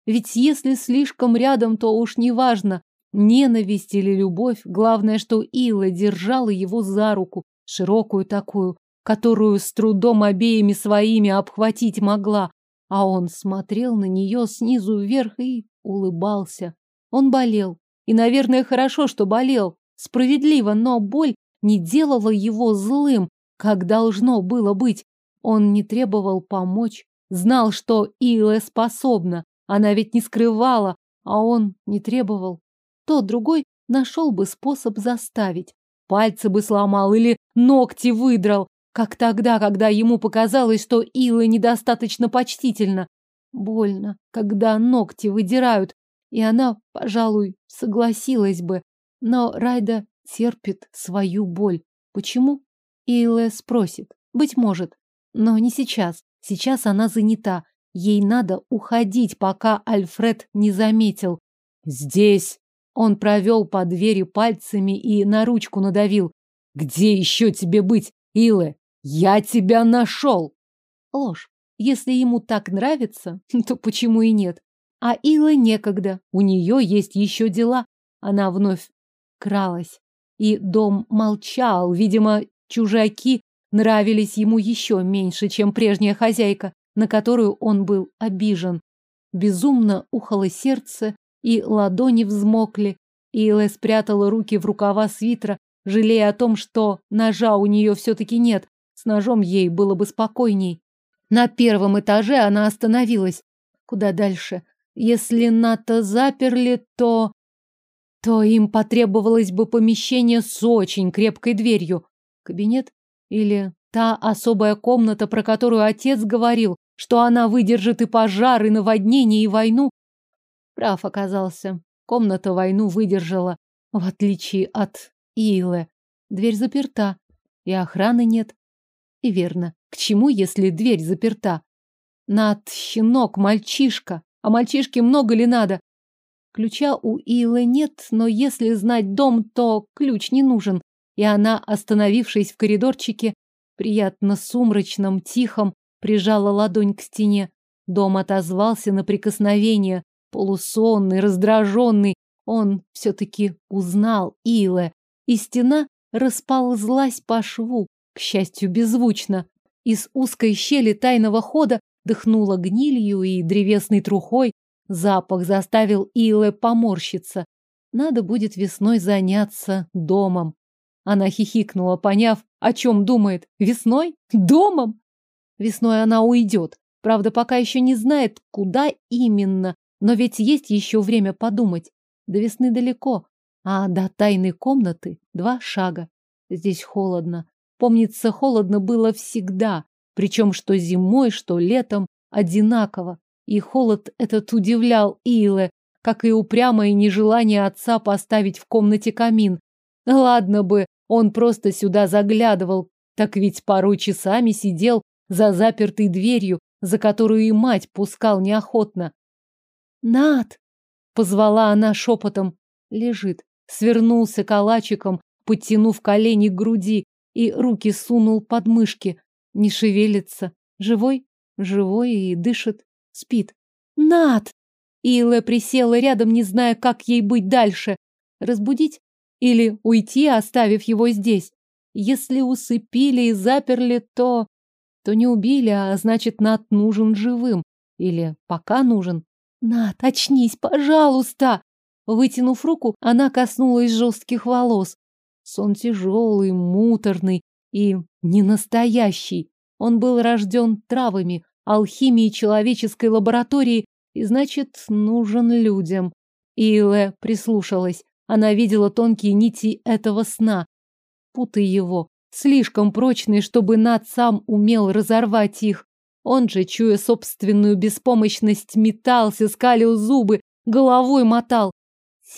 Ведь если слишком рядом, то уж не важно, ненависть или любовь, главное, что Ила держала его за руку, широкую такую, которую с трудом обеими своими обхватить могла, а он смотрел на нее снизу вверх и улыбался. Он болел, и, наверное, хорошо, что болел, справедливо, но боль не делала его злым, как должно было быть. Он не требовал помочь, знал, что Илэ способна. Она ведь не скрывала, а он не требовал. Тот другой нашел бы способ заставить. Пальцы бы сломал или ногти выдрал, как тогда, когда ему показалось, что Илэ недостаточно почтительно. Больно, когда ногти выдирают, и она, пожалуй, согласилась бы. Но Райда терпит свою боль. Почему? Илэ спросит. Быть может. Но не сейчас. Сейчас она занята. Ей надо уходить, пока Альфред не заметил. Здесь. Он провел по двери пальцами и на ручку надавил. Где еще тебе быть, Илэ? Я тебя нашел. Ложь. Если ему так нравится, то почему и нет? А Илэ некогда. У нее есть еще дела. Она вновь кралась. И дом молчал, видимо, Чужаки нравились ему еще меньше, чем прежняя хозяйка, на которую он был обижен. Безумно ухало сердце, и ладони взмокли. Илэ спрятала руки в рукава свитера, жалея о том, что ножа у нее все-таки нет. С ножом ей было бы спокойней. На первом этаже она остановилась. Куда дальше? Если НАТО заперли, то... То им потребовалось бы помещение с очень крепкой дверью. Кабинет? Или та особая комната, про которую отец говорил, что она выдержит и пожар, и наводнение, и войну? Прав оказался. Комната войну выдержала, в отличие от Илы. Дверь заперта, и охраны нет. И верно. К чему, если дверь заперта? Над щенок, мальчишка. А мальчишке много ли надо? Ключа у Илы нет, но если знать дом, то ключ не нужен. и она, остановившись в коридорчике, приятно сумрачном, тихом, прижала ладонь к стене. Дом отозвался на прикосновение, полусонный, раздраженный. Он все-таки узнал Иле, и стена расползлась по шву, к счастью, беззвучно. Из узкой щели тайного хода дыхнуло гнилью и древесной трухой. Запах заставил Иле поморщиться. Надо будет весной заняться домом. Она хихикнула, поняв, о чем думает. Весной? Домом? Весной она уйдет. Правда, пока еще не знает, куда именно. Но ведь есть еще время подумать. До весны далеко, а до тайной комнаты два шага. Здесь холодно. Помнится, холодно было всегда. Причем что зимой, что летом одинаково. И холод этот удивлял Иле, как и упрямое нежелание отца поставить в комнате камин. Ладно бы, он просто сюда заглядывал, так ведь порой часами сидел за запертой дверью, за которую и мать пускал неохотно. «Над!» — позвала она шепотом. Лежит, свернулся калачиком, подтянув колени к груди, и руки сунул под мышки. Не шевелится. Живой? Живой и дышит. Спит. «Над!» Илэ присела рядом, не зная, как ей быть дальше. Разбудить? Или уйти, оставив его здесь? Если усыпили и заперли, то... То не убили, а значит, Над нужен живым. Или пока нужен. Над, очнись, пожалуйста! Вытянув руку, она коснулась жестких волос. Сон тяжелый, муторный и ненастоящий. Он был рожден травами, алхимией человеческой лаборатории и, значит, нужен людям. Илэ прислушалась. Она видела тонкие нити этого сна. Путы его, слишком прочные, чтобы Над сам умел разорвать их. Он же, чуя собственную беспомощность, метался, скалил зубы, головой мотал.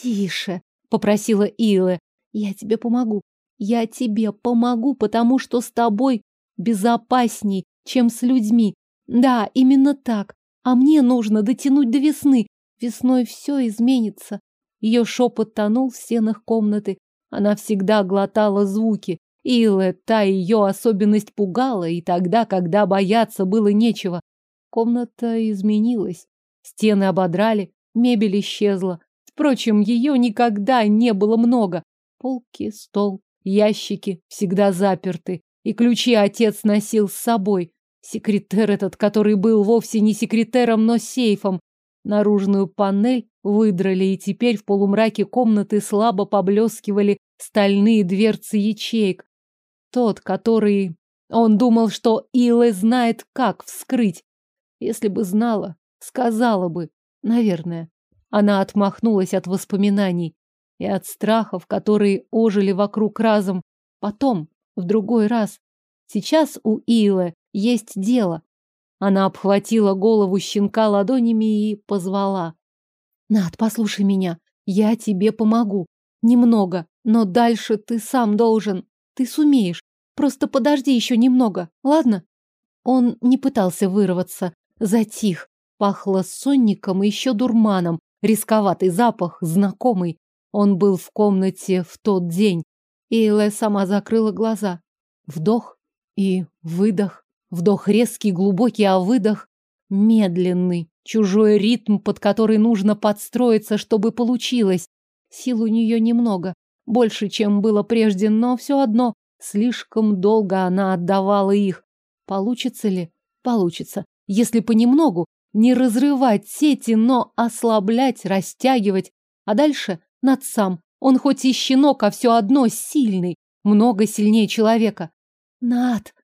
«Тише!» — попросила Илэ. «Я тебе помогу. Я тебе помогу, потому что с тобой безопасней, чем с людьми. Да, именно так. А мне нужно дотянуть до весны. Весной все изменится. Ее шепот тонул в стенах комнаты. Она всегда глотала звуки. Илэ, та ее особенность пугала, и тогда, когда бояться было нечего. Комната изменилась. Стены ободрали, мебель исчезла. Впрочем, ее никогда не было много. Полки, стол, ящики всегда заперты, и ключи отец носил с собой. Секретер этот, который был вовсе не секретером, но сейфом. Наружную панель выдрали, и теперь в полумраке комнаты слабо поблескивали стальные дверцы ячеек. Тот, который... Он думал, что Илэ знает, как вскрыть. Если бы знала, сказала бы, наверное. Она отмахнулась от воспоминаний и от страхов, которые ожили вокруг разом. Потом, в другой раз. Сейчас у Илы есть дело. Она обхватила голову щенка ладонями и позвала. Над, послушай меня. Я тебе помогу. Немного, но дальше ты сам должен. Ты сумеешь. Просто подожди еще немного, ладно? Он не пытался вырваться. Затих. Пахло сонником и еще дурманом. Рисковатый запах, знакомый. Он был в комнате в тот день. Эйла сама закрыла глаза. Вдох и выдох. Вдох резкий, глубокий, а выдох медленный. Чужой ритм, под который нужно подстроиться, чтобы получилось. Сил у нее немного. Больше, чем было прежде, но все одно. Слишком долго она отдавала их. Получится ли? Получится. Если понемногу, не разрывать сети, но ослаблять, растягивать. А дальше над сам. Он хоть и щенок, а все одно сильный. Много сильнее человека. Над.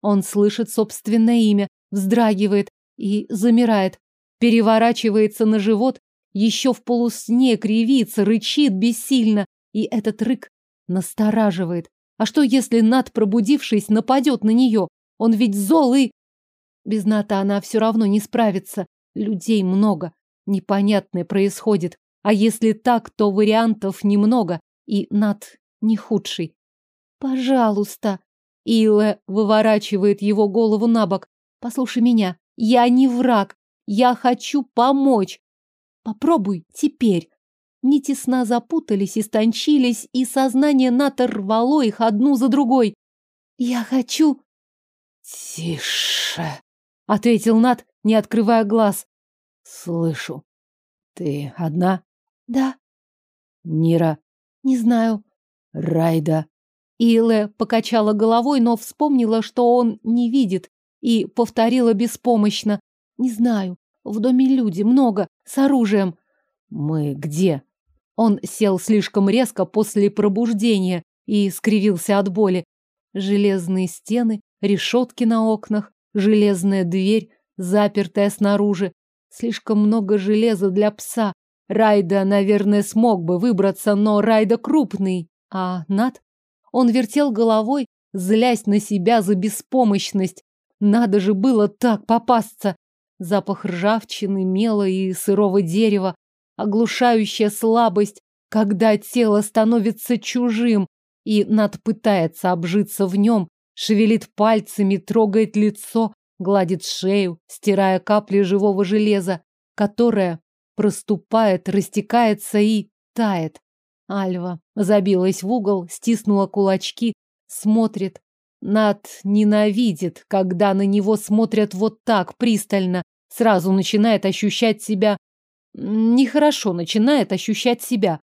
Он слышит собственное имя, вздрагивает и замирает. Переворачивается на живот, еще в полусне кривится, рычит бессильно. И этот рык настораживает. А что, если Над, пробудившись, нападет на нее? Он ведь зол и... Без Ната она все равно не справится. Людей много. Непонятное происходит. А если так, то вариантов немного. И Нат не худший. Пожалуйста. Илэ выворачивает его голову на бок. Послушай меня. Я не враг. Я хочу помочь. Попробуй теперь. Нити сна запутались, истончились, и сознание Ната рвало их одну за другой. «Я хочу...» «Тише!» — ответил Нат, не открывая глаз. «Слышу. Ты одна?» «Да». «Нира?» «Не знаю». «Райда?» Илэ покачала головой, но вспомнила, что он не видит, и повторила беспомощно. «Не знаю. В доме люди, много, с оружием». «Мы где?» Он сел слишком резко после пробуждения и скривился от боли. Железные стены, решетки на окнах, железная дверь, запертая снаружи. Слишком много железа для пса. Райда, наверное, смог бы выбраться, но Райда крупный. А Над? Он вертел головой, злясь на себя за беспомощность. Надо же было так попасться. Запах ржавчины, мела и сырого дерева, оглушающая слабость, когда тело становится чужим, и Над пытается обжиться в нем, шевелит пальцами, трогает лицо, гладит шею, стирая капли живого железа, которое проступает, растекается и тает. Альва забилась в угол, стиснула кулачки, смотрит. Над ненавидит, когда на него смотрят вот так пристально, сразу начинает ощущать себя нехорошо начинает ощущать себя.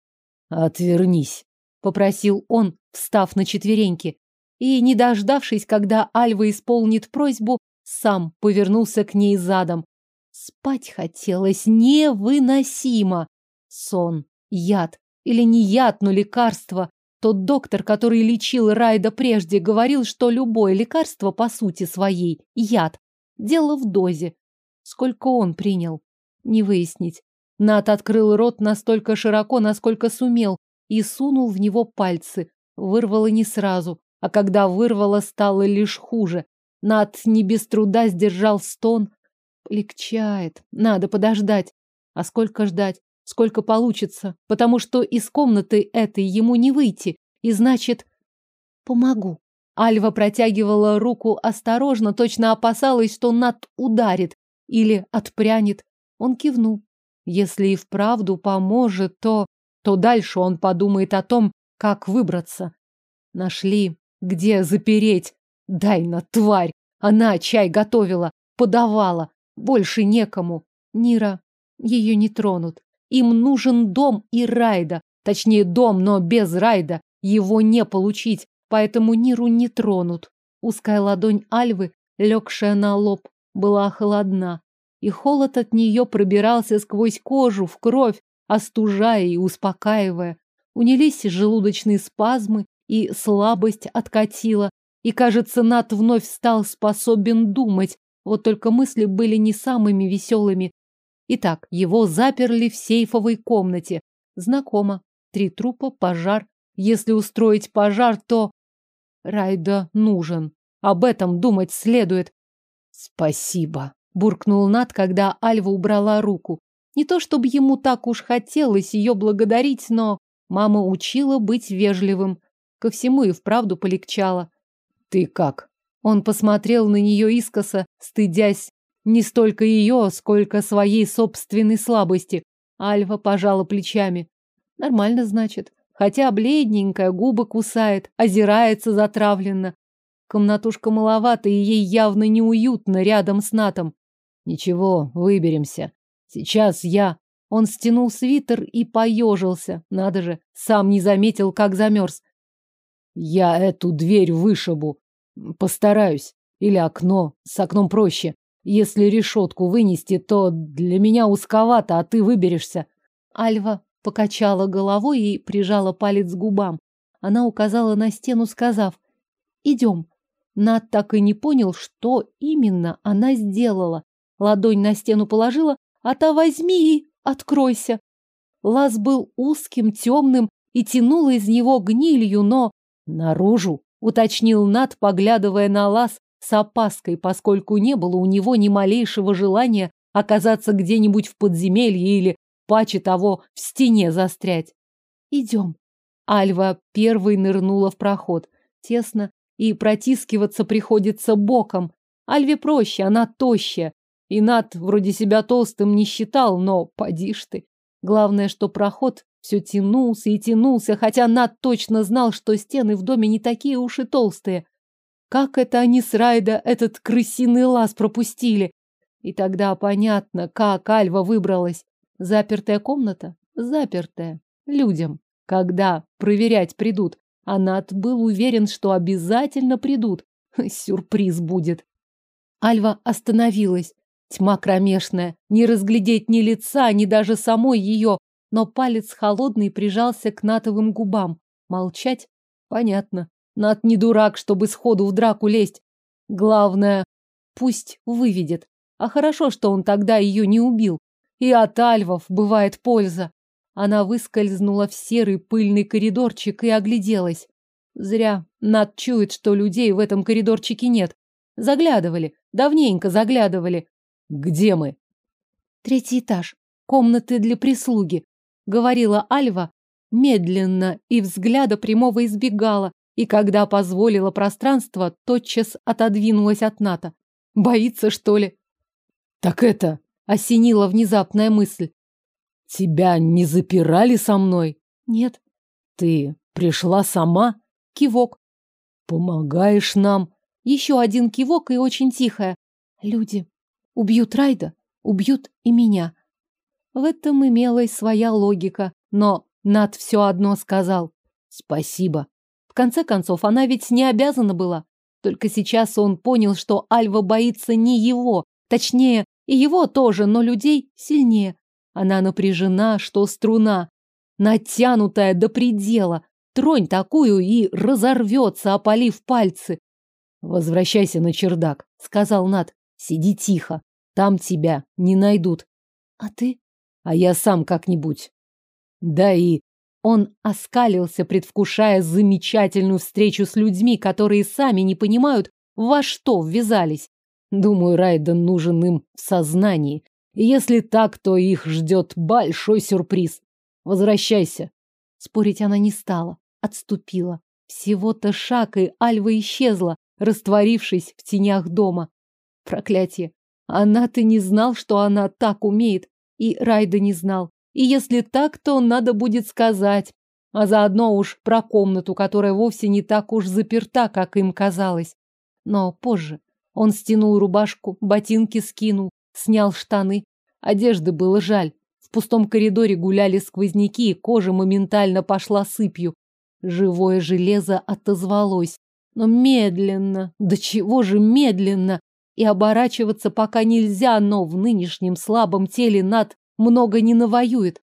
«Отвернись», — попросил он, встав на четвереньки. И, не дождавшись, когда Альва исполнит просьбу, сам повернулся к ней задом. Спать хотелось невыносимо. Сон, яд или не яд, но лекарство. Тот доктор, который лечил Райда прежде, говорил, что любое лекарство по сути своей яд. Дело в дозе. Сколько он принял, не выяснить. Нат открыл рот настолько широко, насколько сумел, и сунул в него пальцы. Вырвало не сразу, а когда вырвало, стало лишь хуже. Нат не без труда сдержал стон. Легчает. Надо подождать. А сколько ждать? Сколько получится? Потому что из комнаты этой ему не выйти. И значит... Помогу. Альва протягивала руку осторожно, точно опасалась, что Нат ударит или отпрянет. Он кивнул. Если и вправду поможет, то... То дальше он подумает о том, как выбраться. Нашли. Где запереть? Дай на, тварь! Она чай готовила, подавала. Больше некому. Нира. Ее не тронут. Им нужен дом и Райда. Точнее, дом, но без Райда. Его не получить, поэтому Ниру не тронут. Узкая ладонь Альвы, легшая на лоб, была холодна и холод от нее пробирался сквозь кожу в кровь, остужая и успокаивая. Унялись желудочные спазмы, и слабость откатила, и, кажется, Нат вновь стал способен думать, вот только мысли были не самыми веселыми. Итак, его заперли в сейфовой комнате. Знакомо. Три трупа, пожар. Если устроить пожар, то... Райда нужен. Об этом думать следует. Спасибо буркнул Над, когда Альва убрала руку. Не то чтобы ему так уж хотелось ее благодарить, но мама учила быть вежливым. Ко всему и вправду полегчало. Ты как? Он посмотрел на нее искоса, стыдясь не столько ее, сколько своей собственной слабости. Альва пожала плечами. Нормально, значит. Хотя бледненькая, губы кусает, озирается затравленно. Комнатушка маловато, и ей явно неуютно рядом с Натом. Ничего, выберемся. Сейчас я... Он стянул свитер и поежился. Надо же, сам не заметил, как замерз. Я эту дверь вышибу. Постараюсь. Или окно. С окном проще. Если решетку вынести, то для меня узковато, а ты выберешься. Альва покачала головой и прижала палец к губам. Она указала на стену, сказав «Идем». Над так и не понял, что именно она сделала. Ладонь на стену положила, а та возьми и откройся. Лаз был узким, темным и тянуло из него гнилью, но наружу, уточнил Над, поглядывая на лаз с опаской, поскольку не было у него ни малейшего желания оказаться где-нибудь в подземелье или, паче того, в стене застрять. Идем. Альва первой нырнула в проход. Тесно, и протискиваться приходится боком. Альве проще, она тощая, и Над вроде себя толстым не считал, но поди ж ты. Главное, что проход все тянулся и тянулся, хотя Над точно знал, что стены в доме не такие уж и толстые. Как это они с Райда этот крысиный лаз пропустили? И тогда понятно, как Альва выбралась. Запертая комната? Запертая. Людям. Когда проверять придут. А Над был уверен, что обязательно придут. Сюрприз будет. Альва остановилась. Тьма кромешная. Не разглядеть ни лица, ни даже самой ее но палец холодный прижался к натовым губам. Молчать? Понятно. Нат не дурак, чтобы сходу в драку лезть. Главное, пусть выведет. А хорошо, что он тогда ее не убил. И от альвов бывает польза. Она выскользнула в серый пыльный коридорчик и огляделась. Зря. Над чует, что людей в этом коридорчике нет. Заглядывали. Давненько заглядывали. Где мы? Третий этаж. Комнаты для прислуги говорила Альва, медленно и взгляда прямого избегала, и когда позволила пространство, тотчас отодвинулась от Ната. Боится, что ли? Так это, осенила внезапная мысль. Тебя не запирали со мной? Нет. Ты пришла сама? Кивок. Помогаешь нам? Еще один кивок и очень тихое. Люди убьют Райда, убьют и меня. В этом имелась своя логика, но Над все одно сказал «Спасибо». В конце концов, она ведь не обязана была. Только сейчас он понял, что Альва боится не его, точнее, и его тоже, но людей сильнее. Она напряжена, что струна, натянутая до предела. Тронь такую и разорвется, опалив пальцы. «Возвращайся на чердак», — сказал Над. «Сиди тихо, там тебя не найдут». «А ты?» а я сам как-нибудь. Да и он оскалился, предвкушая замечательную встречу с людьми, которые сами не понимают, во что ввязались. Думаю, Райден нужен им в сознании. И если так, то их ждет большой сюрприз. Возвращайся. Спорить она не стала, отступила. Всего-то шаг, и Альва исчезла, растворившись в тенях дома. Проклятие! Она-то не знал, что она так умеет. И Райда не знал. И если так, то надо будет сказать. А заодно уж про комнату, которая вовсе не так уж заперта, как им казалось. Но позже. Он стянул рубашку, ботинки скинул, снял штаны. Одежды было жаль. В пустом коридоре гуляли сквозняки, и кожа моментально пошла сыпью. Живое железо отозвалось. Но медленно, до чего же медленно, и оборачиваться пока нельзя, но в нынешнем слабом теле над много не навоюет.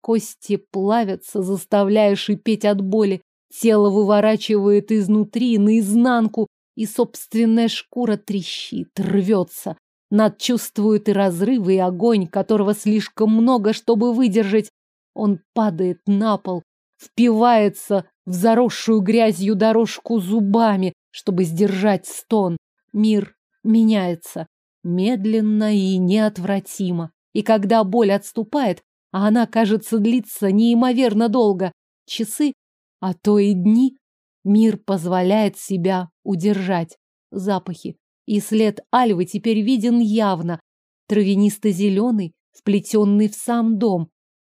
Кости плавятся, заставляя шипеть от боли. Тело выворачивает изнутри, наизнанку, и собственная шкура трещит, рвется. Над чувствует и разрывы, и огонь, которого слишком много, чтобы выдержать. Он падает на пол, впивается в заросшую грязью дорожку зубами, чтобы сдержать стон. Мир меняется. Медленно и неотвратимо. И когда боль отступает, а она, кажется, длится неимоверно долго, часы, а то и дни, мир позволяет себя удержать. Запахи. И след альвы теперь виден явно. Травянисто-зеленый, вплетенный в сам дом.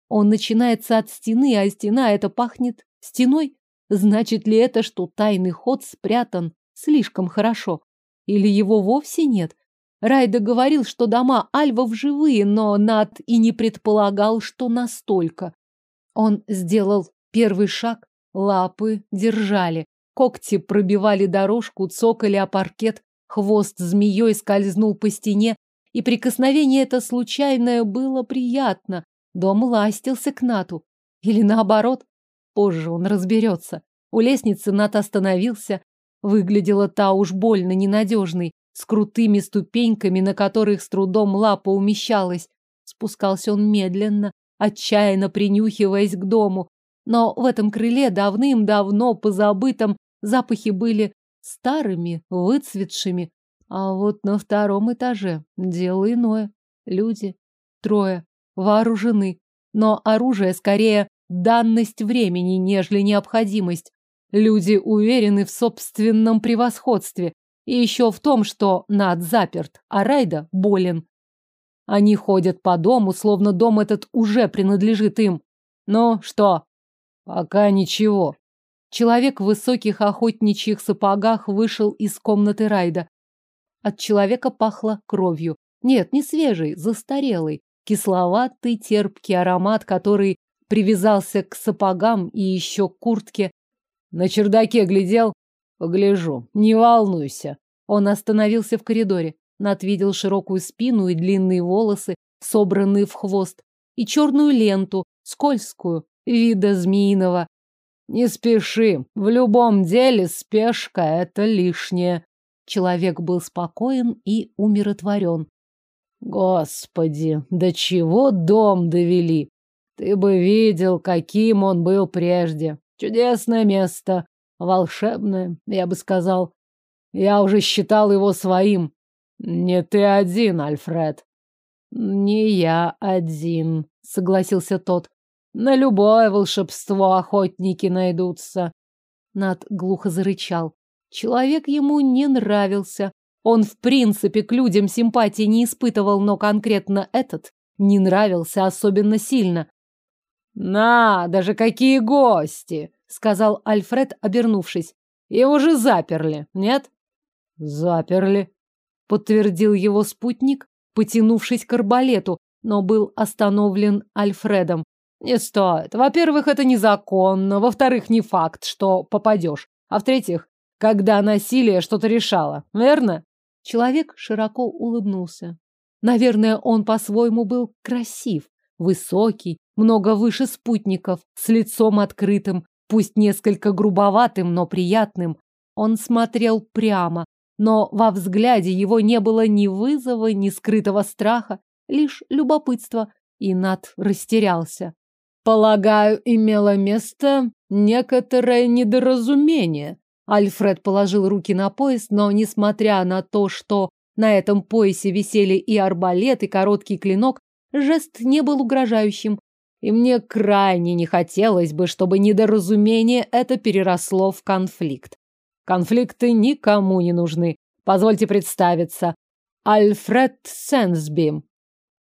Он начинается от стены, а стена это пахнет стеной. Значит ли это, что тайный ход спрятан слишком хорошо? Или его вовсе нет? Райда говорил, что дома альвов живые, но Над и не предполагал, что настолько. Он сделал первый шаг, лапы держали, когти пробивали дорожку, цокали о паркет, хвост змеей скользнул по стене, и прикосновение это случайное было приятно. Дом ластился к Нату. Или наоборот. Позже он разберется. У лестницы Нат остановился, Выглядела та уж больно ненадежной, с крутыми ступеньками, на которых с трудом лапа умещалась. Спускался он медленно, отчаянно принюхиваясь к дому. Но в этом крыле давным-давно позабытом запахи были старыми, выцветшими. А вот на втором этаже дело иное. Люди. Трое. Вооружены. Но оружие скорее данность времени, нежели необходимость. Люди уверены в собственном превосходстве и еще в том, что Над заперт, а Райда болен. Они ходят по дому, словно дом этот уже принадлежит им. Ну, что? Пока ничего. Человек в высоких охотничьих сапогах вышел из комнаты Райда. От человека пахло кровью. Нет, не свежий, застарелый, кисловатый, терпкий аромат, который привязался к сапогам и еще к куртке. На чердаке глядел? Погляжу. Не волнуйся. Он остановился в коридоре. Над видел широкую спину и длинные волосы, собранные в хвост, и черную ленту, скользкую, вида змеиного. Не спеши. В любом деле спешка — это лишнее. Человек был спокоен и умиротворен. Господи, до чего дом довели? Ты бы видел, каким он был прежде. Чудесное место, волшебное, я бы сказал. Я уже считал его своим. Не ты один, Альфред. Не я один, согласился тот. На любое волшебство охотники найдутся. Над глухо зарычал. Человек ему не нравился. Он, в принципе, к людям симпатии не испытывал, но конкретно этот не нравился особенно сильно. «На, даже какие гости!» — сказал Альфред, обернувшись. «Его же заперли, нет?» «Заперли», — подтвердил его спутник, потянувшись к арбалету, но был остановлен Альфредом. «Не стоит. Во-первых, это незаконно. Во-вторых, не факт, что попадешь. А в-третьих, когда насилие что-то решало, верно?» Человек широко улыбнулся. Наверное, он по-своему был красив, высокий, много выше спутников, с лицом открытым, пусть несколько грубоватым, но приятным. Он смотрел прямо, но во взгляде его не было ни вызова, ни скрытого страха, лишь любопытство, и Над растерялся. Полагаю, имело место некоторое недоразумение, Альфред положил руки на пояс, но, несмотря на то, что на этом поясе висели и арбалет, и короткий клинок, жест не был угрожающим. И мне крайне не хотелось бы, чтобы недоразумение это переросло в конфликт. Конфликты никому не нужны. Позвольте представиться. Альфред Сенсби.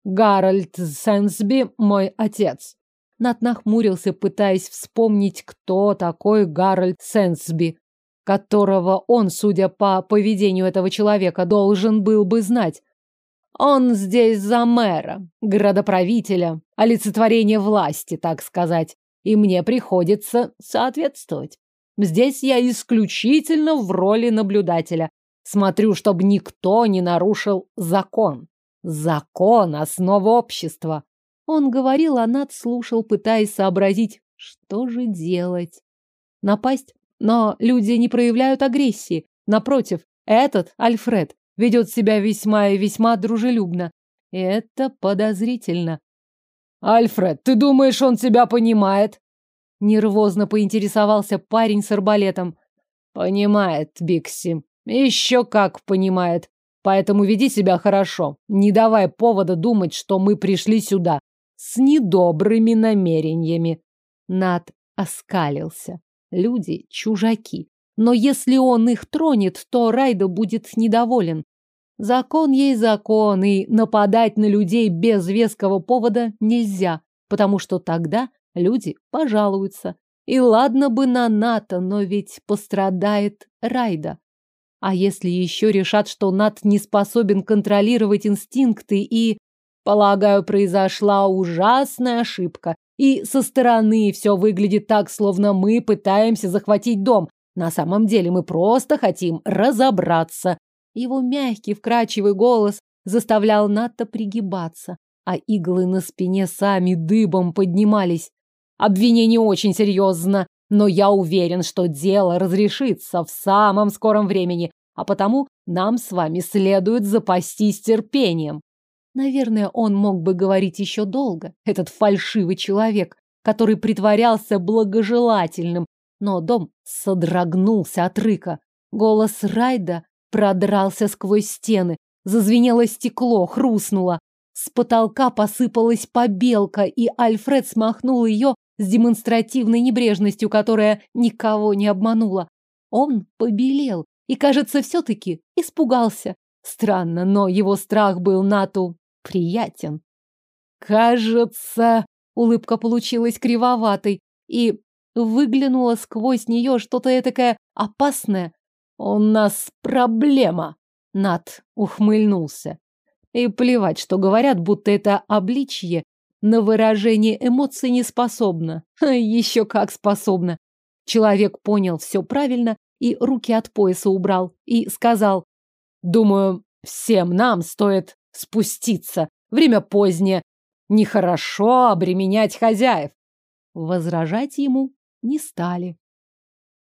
Гарольд Сенсби – мой отец. Нат нахмурился, пытаясь вспомнить, кто такой Гарольд Сенсби которого он, судя по поведению этого человека, должен был бы знать. Он здесь за мэра, градоправителя, олицетворение власти, так сказать, и мне приходится соответствовать. Здесь я исключительно в роли наблюдателя. Смотрю, чтобы никто не нарушил закон. Закон – основа общества. Он говорил, а Над слушал, пытаясь сообразить, что же делать. Напасть? Но люди не проявляют агрессии. Напротив, этот, Альфред, ведет себя весьма и весьма дружелюбно. И это подозрительно. «Альфред, ты думаешь, он тебя понимает?» Нервозно поинтересовался парень с арбалетом. «Понимает, Бикси. Еще как понимает. Поэтому веди себя хорошо. Не давай повода думать, что мы пришли сюда с недобрыми намерениями». Над оскалился. Люди – чужаки. Но если он их тронет, то Райдо будет недоволен. Закон есть закон, и нападать на людей без веского повода нельзя, потому что тогда люди пожалуются. И ладно бы на НАТО, но ведь пострадает Райда. А если еще решат, что Нат не способен контролировать инстинкты и... Полагаю, произошла ужасная ошибка, и со стороны все выглядит так, словно мы пытаемся захватить дом. На самом деле мы просто хотим разобраться. Его мягкий, вкрадчивый голос заставлял Ната пригибаться, а иглы на спине сами дыбом поднимались. Обвинение очень серьезно, но я уверен, что дело разрешится в самом скором времени, а потому нам с вами следует запастись терпением. Наверное, он мог бы говорить еще долго, этот фальшивый человек, который притворялся благожелательным, но дом содрогнулся от рыка. Голос Райда продрался сквозь стены, зазвенело стекло, хрустнуло. С потолка посыпалась побелка, и Альфред смахнул ее с демонстративной небрежностью, которая никого не обманула. Он побелел и, кажется, все-таки испугался. Странно, но его страх был Нату приятен. Кажется, Улыбка получилась кривоватой, и выглянуло сквозь нее что-то этакое опасное. «У нас проблема!» Над ухмыльнулся. И плевать, что говорят, будто это обличье на выражение эмоций не способно. Еще как способно. Человек понял все правильно и руки от пояса убрал и сказал, «Думаю, всем нам стоит спуститься. Время позднее. Нехорошо обременять хозяев». Возражать ему не стали.